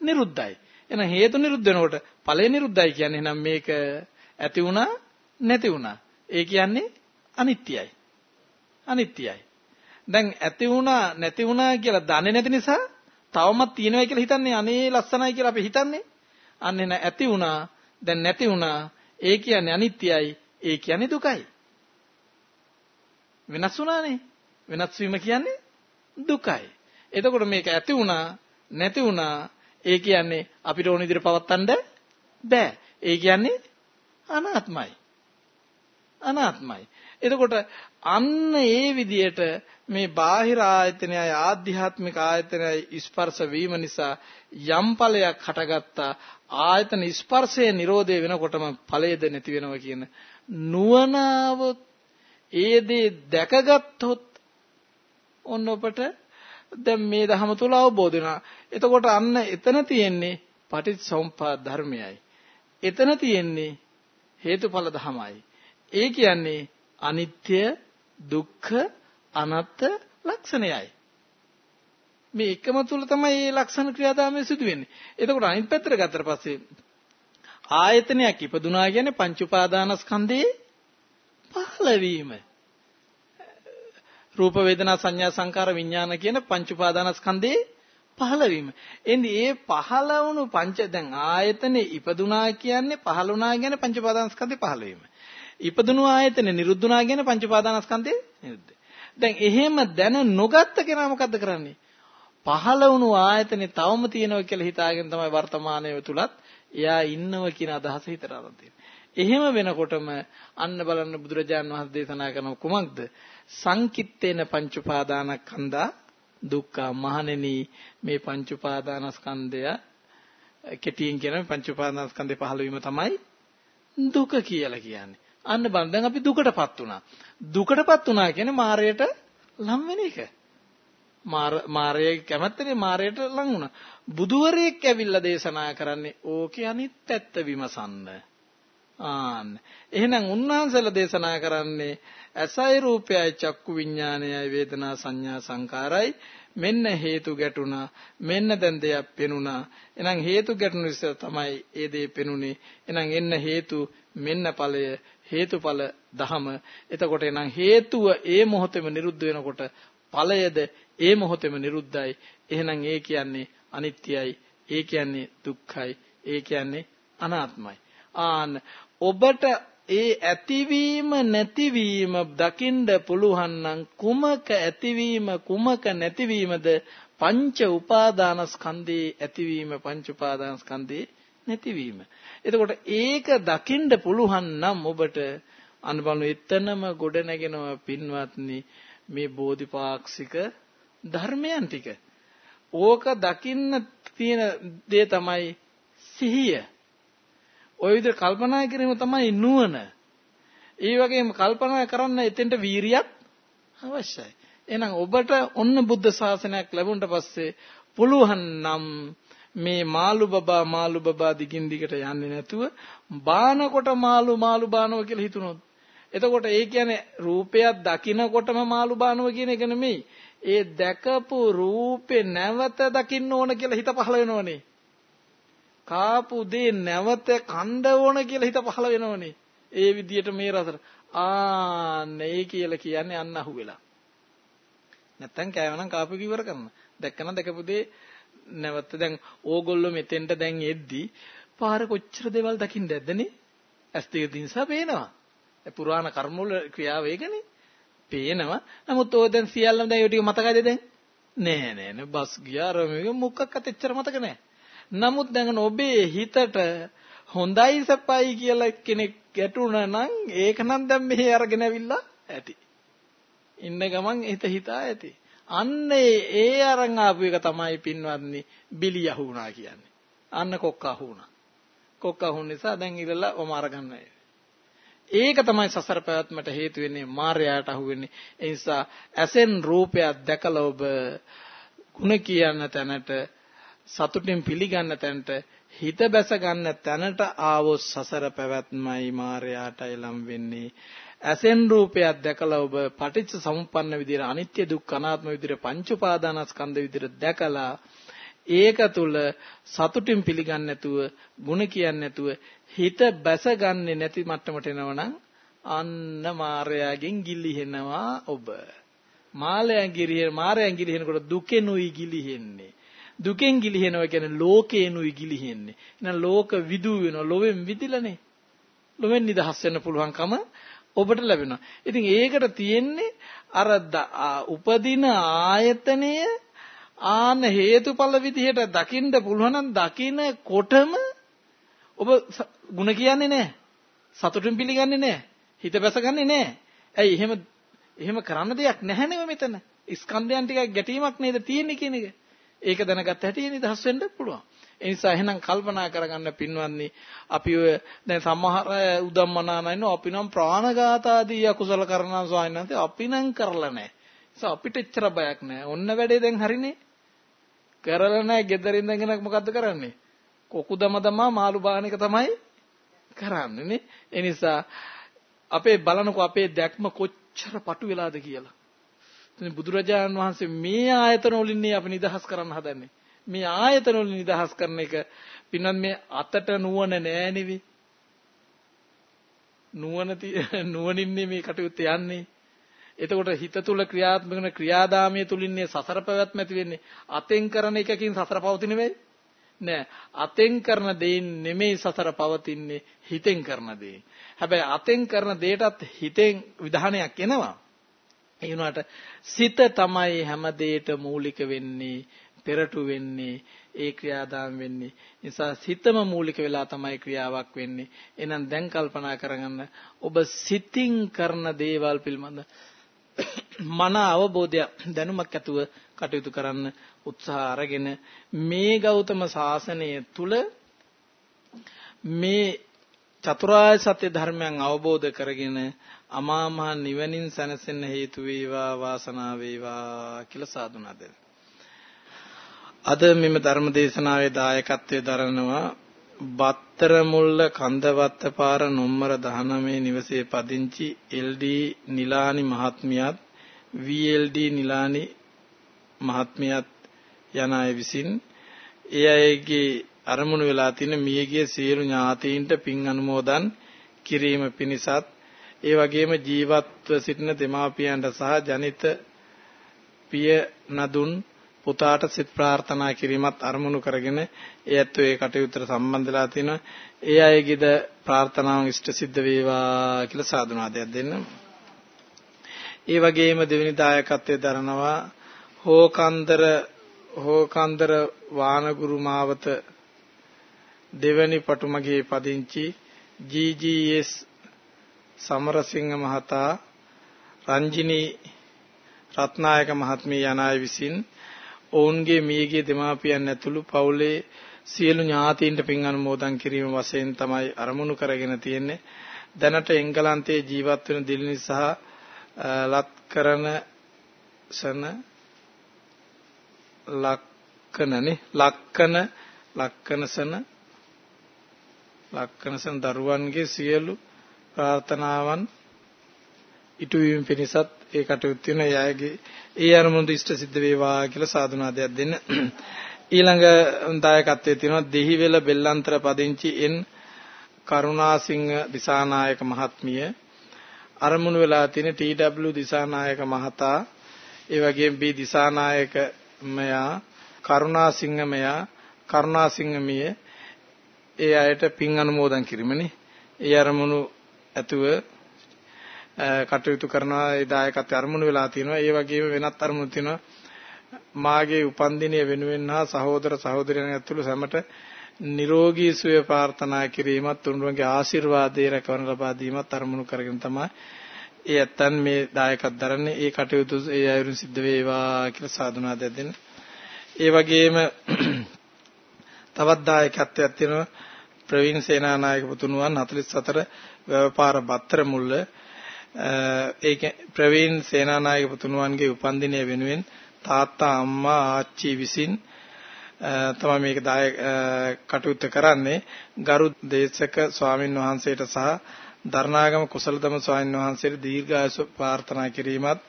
[SPEAKER 2] නිරුද්ධයි. එහෙනම් හේතු නිරුද්ධ වෙනකොට ඵලය නිරුද්ධයි කියන්නේ එහෙනම් මේක ඇති වුණා නැති වුණා. ඒ කියන්නේ අනිත්‍යයි. අනිත්‍යයි. දැන් ඇති වුණා නැති වුණා කියලා දන්නේ නැති නිසා තවමත් තියෙනවා කියලා හිතන්නේ අනේ ලස්සනයි කියලා අපි හිතන්නේ. අන්න එන ඇති වුණා දැන් නැති වුණා ඒ කියන්නේ අනිත්‍යයි ඒ කියන්නේ දුකයි. වෙනස් වුණානේ. වෙනස් වීම කියන්නේ දුකයි. එතකොට මේක ඇති වුණා නැති වුණා ඒ කියන්නේ අපිට ඕන විදිහට පවත්තන්න බෑ. ඒ කියන්නේ අනාත්මයි. අනාත්මයි. එතකොට අන්න ඒ විදිහට මේ බාහිර ආයතනයයි ආධ්‍යාත්මික ආයතනයයි ස්පර්ශ වීම නිසා යම් ඵලයක් හටගත්තා ආයතන ස්පර්ශයේ Nirodhe වෙනකොටම ඵලයේද නැති වෙනවා කියන නුවණාව ඒ දේ දැකගත්තොත් ඔන්න ඔබට දැන් මේ ධහම තුල අවබෝධ වෙනවා. එතකොට අන්න එතන තියෙන්නේ පටිච්චසමුප්පාද ධර්මයයි. එතන තියෙන්නේ හේතුඵල ධමයි. ඒ කියන්නේ අනිත්‍ය, දුක්ඛ, අනාත්ත ලක්ෂණයයි. මේ එකම තුල තමයි මේ ලක්ෂණ ක්‍රියාදාමය සිදු වෙන්නේ. එතකොට අනිත් පැත්තට ගත්තට පස්සේ ආයතනයක් ඉපදුනා කියන්නේ පංච උපාදානස්කන්ධයේ පහළවීම. රූප වේදනා සංඥා සංකාර විඥාන කියන පංච උපාදානස්කන්ධයේ පහළවීම. එන්නේ ඒ පහළ වුණු පංච දැන් ආයතනේ ඉපදුනා කියන්නේ පහළ වුණා කියන්නේ පංච උපාදානස්කන්ධේ පහළවීම. ඉපදුණු ආයතනේ නිරුද්ධුණා කියන්නේ පංච උපාදානස්කන්ධේ නිරුද්ධ. දැන් එහෙම දැන නොගත්ත කෙනා මොකද්ද කරන්නේ? පහළ වුණු ආයතනේ තවම තියෙනවා කියලා හිතාගෙන තමයි වර්තමානයේ තුලත් එයා ඉන්නව කියන අදහස හිතට අරන් තියෙන්නේ. එහෙම වෙනකොටම අන්න බලන්න බුදුරජාන් වහන්සේ දේශනා කරන කුමක්ද? සංකිට්තේන පංච උපාදානස්කන්ධා දුක්ඛ මහණෙනි මේ පංච උපාදානස්කන්ධය කෙටියෙන් කියන පංච උපාදානස්කන්ධේ පහළ වීම තමයි දුක කියලා කියන්නේ. අන්න බලන්න දැන් අපි දුකටපත් වුණා. දුකටපත් වුණා කියන්නේ මායයට ලම් වෙන එක. මාරයේ කැමැත්තනේ මාරයට ලං වුණා. බුදුවරයෙක් ඇවිල්ලා දේශනා කරන්නේ ඕකේ අනිත් ඇත්ත විමසන්න. ආන්න. එහෙනම් උන්වහන්සේලා දේශනා කරන්නේ ඇසයි රූපයයි චක්කු විඥානයයි වේදනා සංඥා සංකාරයි මෙන්න හේතු ගැටුණා මෙන්න දැන් දෙයක් පෙනුණා එහෙනම් හේතු ගැටුණු නිසා තමයි ඒ දේ පෙනුනේ එහෙනම් එන්න හේතු මෙන්න ඵලය හේතුඵල ධහම එතකොට එහෙනම් හේතුව ඒ මොහොතේම නිරුද්ධ වෙනකොට ඵලයද ඒ මොහොතේම නිරුද්ධයි. එහෙනම් ඒ කියන්නේ අනිත්‍යයි. ඒ කියන්නේ දුක්ඛයි. ඒ කියන්නේ අනාත්මයි. ආන්න ඔබට ඒ ඇතිවීම නැතිවීම දකින්න පුළුවන් නම් කුමක ඇතිවීම කුමක නැතිවීමද? පංච උපාදානස්කන්ධේ ඇතිවීම පංච උපාදානස්කන්ධේ නැතිවීම. එතකොට ඒක දකින්න පුළුවන් නම් ඔබට අනුබලු එතනම ගොඩ නැගෙනව පින්වත්නි මේ බෝධිපාක්ෂික ධර්මයන් ටික. ඕක දකින්න තියෙන දේ තමයි සිහිය. ওই විදිහට කල්පනා කිරීම තමයි නුවණ. ඒ වගේම කල්පනා කරන්න එතෙන්ට වීරියක් අවශ්‍යයි. එහෙනම් ඔබට ඔන්න බුද්ධ ශාසනයක් ලැබුණට පස්සේ පුළුවන් නම් මේ මාළු බබා මාළු බබා දිගින් දිගට යන්නේ නැතුව බානකොට මාළු මාළු බානවා කියලා හිතුනොත් එතකොට ඒ කියන්නේ රූපයක් දකිනකොටම මාළු බානවා කියන එක නෙමෙයි ඒ දැකපු රූපේ නැවත දකින්න ඕන කියලා හිත පහළ වෙනවනේ කාපු දේ නැවත කණ්ඩ ඕන කියලා හිත පහළ වෙනවනේ. ඒ විදියට මේ රසට ආන්නේ කියලා කියන්නේ අන්න අහුවෙලා. නැත්තම් කෑවනම් කාපු කිවර කරන. දැක්කම දැකපු දේ නැවත දැන් ඕගොල්ලෝ මෙතෙන්ට දැන් එද්දි පාර කොච්චර දේවල් දකින්න ඇද්දනේ? ඇස් දෙක දිනසා පේනවා. ඒ පුරාණ කර්ම වල ක්‍රියාව ඒකනේ. පේනවා. නමුත් ඕ දැන් සියල්ලම දැන් ඒ ටික මතකයිද දැන්? නෑ නෑ නෑ බස් ගියා රමෙක මොකක්වත් එච්චර මතක නෑ. නමුත් දැන් ඔබේ හිතට හොඳයි සපයි කියලා කෙනෙක් ගැටුණා නම් ඒක නම් දැන් මෙහි අරගෙන ඇවිල්ලා ඇති. ඉන්න ගමන් හිත හිතා ඇති. අන්න ඒ අරන් ආපු එක තමයි පින්වත්නි බිලි යහුණා කියන්නේ. අන්න කොක්ක අහුණා. කොක්ක අහුන නිසා දැන් ඉරලා ඔම අරගන්න ඒක තමයි සසර පැවැත්මට හේතු වෙන්නේ මායයට අහු වෙන්නේ. ඒ නිසා ඇසෙන් රූපයක් දැකලා ඔබ ಗುಣ කියන තැනට සතුටින් පිළිගන්න තැනට හිත බැස ගන්න තැනට ආවොත් සසර පැවැත්මයි මායයට එළම් වෙන්නේ ඇසෙන් රූපයක් දැකලා ඔබ පටිච්ච සමුප්පන්න විදිහට අනිත්‍ය දුක්ඛ අනාත්ම විදිහට පංච උපාදානස්කන්ධ විදිහට දැකලා ඒක තුල සතුටින් පිළිගන්නේ නැතුව ಗುಣ කියන්නේ නැතුව හිත බැසගන්නේ නැති මට්ටමට එනවනම් අන්න මායයෙන් ගිලිහෙනවා ඔබ මායයෙන් ගිලිහෙන මායයෙන් ගිලිහෙනකොට දුකෙනුයි ගිලිහෙන්නේ දුකෙන් ගිලිහෙනවා කියන්නේ ලෝකේනුයි ගිලිහෙන්නේ. එහෙනම් ලෝක විදු වෙනවා. ලොවෙන් විදිලානේ. ලොවෙන් නිදහස් වෙන්න පුළුවන්කම ඔබට ලැබෙනවා. ඉතින් ඒකට තියෙන්නේ අර උපදින ආයතනය ආන හේතුඵල විදිහට දකින්න පුළුවන් නම් දකින්නකොටම ඔබ ಗುಣ කියන්නේ නැහැ. සතුටින් පිළිගන්නේ නැහැ. හිත බැසගන්නේ නැහැ. ඇයි එහෙම එහෙම කරන්න දෙයක් නැහැ නෙවෙයි මෙතන. ස්කන්ධයන් ටිකක් ගැටීමක් නේද තියෙන්නේ කියන එක. ඒක දැනගත්ත හැටි නිදහස් වෙන්න පුළුවන්. ඒ නිසා එහෙනම් කල්පනා කරගන්න පින්වත්නි අපි ඔය දැන් සමහර උදම්මනාන ඉන්නවා අපි නම් ප්‍රාණඝාත ආදී අකුසල කරනවා ස්වාමීන් වහන්සේ අපි නම් කරලා නැහැ. ඒ අපිට එච්චර බයක් නැහැ. ඔන්න වැඩේ දැන් හරිනේ. කරලා නැහැ ගෙදර ඉඳගෙන මොකද්ද කරන්නේ? කොකු දම දමා මාළු බාන එක තමයි කරන්නේ නේ. ඒ නිසා අපේ බලනකො අපේ දැක්ම කොච්චර පටු වෙලාද කියලා. බුදුරජාණන් වහන්සේ මේ ආයතන වලින් අපි නිදහස් කරන්න හදන්නේ. මේ ආයතන වලින් නිදහස් කරන එක පින්වත් මේ අතට නුවණ නෑ නෙවි. නුවණ නුවණින්නේ මේ කටයුත්ත යන්නේ. එතකොට හිත තුල ක්‍රියාත්මක වෙන ක්‍රියාදාමයේ තුලින්නේ සසර පැවැත්ම ඇති වෙන්නේ. අතෙන් කරන එකකින් සසර පවතින වෙයි. නෑ අතෙන් කරන දෙයින් නෙමෙයි සසර පවතින්නේ හිතෙන් කරන දෙයින්. හැබැයි අතෙන් කරන දෙයටත් හිතෙන් විධානයක් එනවා. ඒ වුණාට සිත තමයි හැම දෙයට මූලික වෙන්නේ පෙරටු වෙන්නේ ඒ ක්‍රියාදාම වෙන්නේ නිසා සිතම මූලික වෙලා තමයි ක්‍රියාවක් වෙන්නේ එහෙනම් දැන් කල්පනා කරගන්න ඔබ සිතින් කරන දේවල් පිළිබඳ මන අවබෝධය දැනුමක් ඇතුව කටයුතු කරන්න උත්සාහ අරගෙන මේ ගෞතම සාසනය තුල මේ චතුරාර්ය සත්‍ය ධර්මයන් අවබෝධ කරගෙන අමා මහ නිවනින් සැනසෙන්න හේතු වේවා වාසනාව වේවා කියලා සාදුනා දෙන්න. අද මෙම ධර්ම දේශනාවේ දායකත්වයේ දරනවා බත්තර මුල්ල කන්දවත්ත පාර නොම්මර 19 නිවසේ පදිංචි LD නිලානි මහත්මියත් VLD නිලානි මහත්මියත් යන අය විසින් ඒ අයගේ අරමුණු වෙලා තියෙන මියගිය සියලු ඥාතීන්ට පින් අනුමෝදන් කිරීම පිණිසත් ඒ වගේම ජීවත්ව සිටින දෙමාපියන්ට සහ ජනිත පිය නදුන් පුතාට සිත ප්‍රාර්ථනා කිරීමත් අරමුණු කරගෙන ඒ ඇත්තෝ ඒ කටයුත්තට සම්බන්ධලා තිනවා ඒ අයගේද ප්‍රාර්ථනාවන් ඉෂ්ට සිද්ධ වේවා කියලා සාදුනාදයක් දෙන්න. ඒ වගේම දෙවෙනි දායකත්වයේ දරනවා හෝකන්දර හෝකන්දර වානගුරු මාවත දෙවැනි පටුමගේ පදිංචි GGS සමරසිංහ මහතා රංජිනී රත්නායක මහත්මිය යන අය විසින් ඔවුන්ගේ මියගිය දෙමාපියන් ඇතුළු පවුලේ සියලු ඥාතීන්ට පින් අනුමෝදන් කිරීම වශයෙන් තමයි අරමුණු කරගෙන තියෙන්නේ. දැනට එංගලන්තයේ ජීවත් වෙන දිලිනි සහ ලත්කරන සන ලක්කනනේ ලක්කන ලක්කනසන ලක්කනසන දරුවන්ගේ සියලු ප්‍රාර්ථනාවන් ඉටු වීම පිණිසත් ඒ කටයුතු වෙන අයගේ ඒ අරමුණු ඉෂ්ට සිද්ධ වේවා කියලා සාදුනාදයක් දෙන්න. ඊළඟ දායකත්වයේ තියෙනවා දෙහිවෙල බෙල්ලන්තර පදිංචි එන් කරුණාසිංහ දිසානායක මහත්මිය. අරමුණු වෙලා තියෙන TW දිසානායක මහතා ඒ වගේම B දිසානායක මෙයා කරුණාසිංහ මෙයා කරුණාසිංහ මිය ඒ අයට පින් අනුමෝදන් කිරීමනේ. ඒ අරමුණු ඇතුව කටයුතු කරනවා ඒ දායකත්වයේ අරමුණු වෙලා තියෙනවා. ඒ වගේම වෙනත් අරමුණු තියෙනවා. මාගේ උපන්දිනය වෙනුවෙන් හා සහෝදර සහෝදරයන් ඇතුළු සැමට නිරෝගී සුවය ප්‍රාර්ථනා කිරීමත් උන්වන්ගේ ආශිර්වාදය රැකවන ලබා දීමත් අරමුණු කරගෙන තමයි ඒ ඇත්තන් මේ දායකත්ව දරන්නේ. ඒ කටයුතු ඒ අයුරින් සිද්ධ වේවා කියලා සාදුනාදයක් දෙන්න. ඒ වගේම තවත් දායකත්වයක් තියෙනවා. ප්‍රවීණ සේනානායක පුතුණුවන් 44 ව්‍යාපාර බත්තර මුල්ල ඒක ප්‍රවීණ සේනානායක පුතුණුවන්ගේ උපන්දිනය වෙනුවෙන් තාත්තා අම්මා ආච්චි විසින් තමයි මේක දායක කටයුත්ත කරන්නේ. ගරු දේශක ස්වාමින් වහන්සේට සහ දරණාගම කුසලදම ස්වාමින් වහන්සේට දීර්ඝායුෂ ප්‍රාර්ථනා කිරීමත්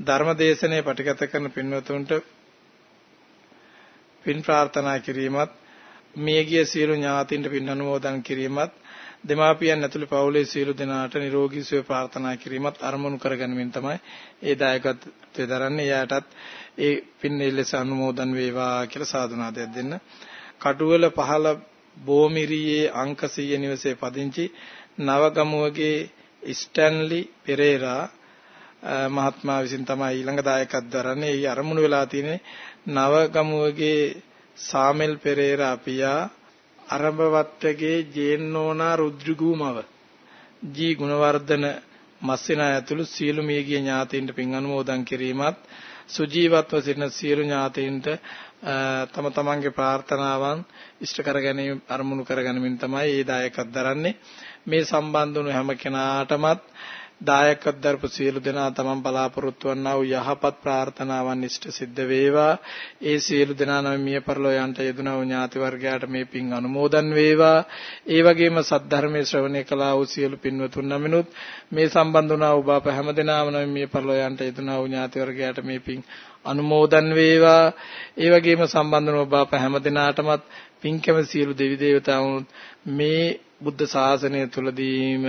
[SPEAKER 2] ධර්මදේශනයේ පටිගත කරන පින්වතුන්ට පින් ප්‍රාර්ථනා කිරීමත් මියගිය සියලු ඥාතීන්ට පින් අනුමෝදන් කිරීමත් දෙමාපියන් ඇතුළු පවුලේ සියලු දෙනාට නිරෝගී සුවය ප්‍රාර්ථනා කිරීමත් අරමුණු කරගැනීමෙන් තමයි ඒ දායකත්වය දරන්නේ. එයාටත් ඒ පින් ලෙස අනුමෝදන් වේවා කියලා සාදුනාදයක් දෙන්න. කටුවල පහළ බෝමිරියේ අංක 100 නිවසේ පදිංචි නවගමුවගේ ස්ටැන්ලි පෙරේරා මහත්මයා විසින් තමයි ඊළඟ දායකත්වය දරන්නේ. ඒ අරමුණු වෙලා තියෙන්නේ නවගමුවගේ සාමෙල් පෙරේරා පියා අරබවත්තගේ ජේන්නෝනා රුද්‍රිගූමව. ජී ගුණවර්ධන මස්සිනා ඇතුළු සියලු මියගිය ඥාතීන්ට පින් අනුමෝදන් කිරීමත් සුජීවත්ව සිටින සියලු ඥාතීන්ට තම තමන්ගේ ප්‍රාර්ථනාවන් ඉෂ්ට කර ගැනීම අරමුණු කර ගැනීමෙන් තමයි මේ දායකත්ව දරන්නේ. මේ සම්බන්ධ වුණු හැම කෙනාටමත් දායකත්ව දරපු සියලු දෙනා තමන් බලාපොරොත්තු වන්නා වූ යහපත් ප්‍රාර්ථනාවන් ඉෂ්ට සිද්ධ වේවා. ඒ සියලු දෙනා නම් මිය පරලෝ යන්ට යෙදුනා වූ ඥාති වර්ගයාට මේ පින් අනුමෝදන් වේවා. ඒ වගේම සද්ධර්මයේ ශ්‍රවණය කළා වූ සියලු පින්වතුන් නමිනුත් මේ සම්බන්ධ වුණා වූ බාප හැම දෙනාම නම් මිය පරලෝ යන්ට යෙදුනා වූ ඥාති වර්ගයාට මේ පින් අනුමෝදන් වේවා. ඒ වගේම සම්බන්ධ වුණා බාප හැම දෙනාටමත් පින්කම සියලු දෙවි දේවතාවුන් මේ බුද්ධ ශාසනය තුලදීම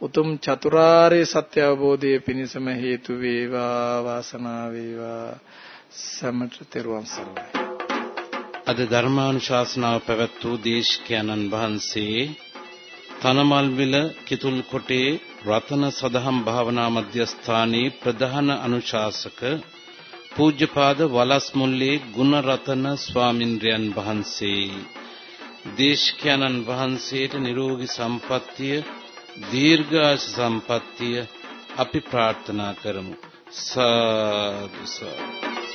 [SPEAKER 2] උතුම් චතුරාර්ය සත්‍ය අවබෝධයේ පිණසම හේතු වේවා වාසනාව වේවා. සමට තෙරුවන් සරණයි.
[SPEAKER 1] අද ධර්මානුශාසනාව පැවැත් වූ දේශකයන්න් වහන්සේ තනමල්විල කිතුල් කොටේ රතන සදහම් භාවනා මධ්‍යස්ථානයේ ප්‍රධාන අනුශාසක පූජ්‍යපාද වලස්මුල්ලේ ගුණරතන ස්වාමින්ද්‍රයන් වහන්සේ. දේශකයන්න් වහන්සේට නිරෝගී සම්පන්නිය දීර්ඝාස සම්පත්තිය අපි ප්‍රාර්ථනා කරමු. සාදු සාදු.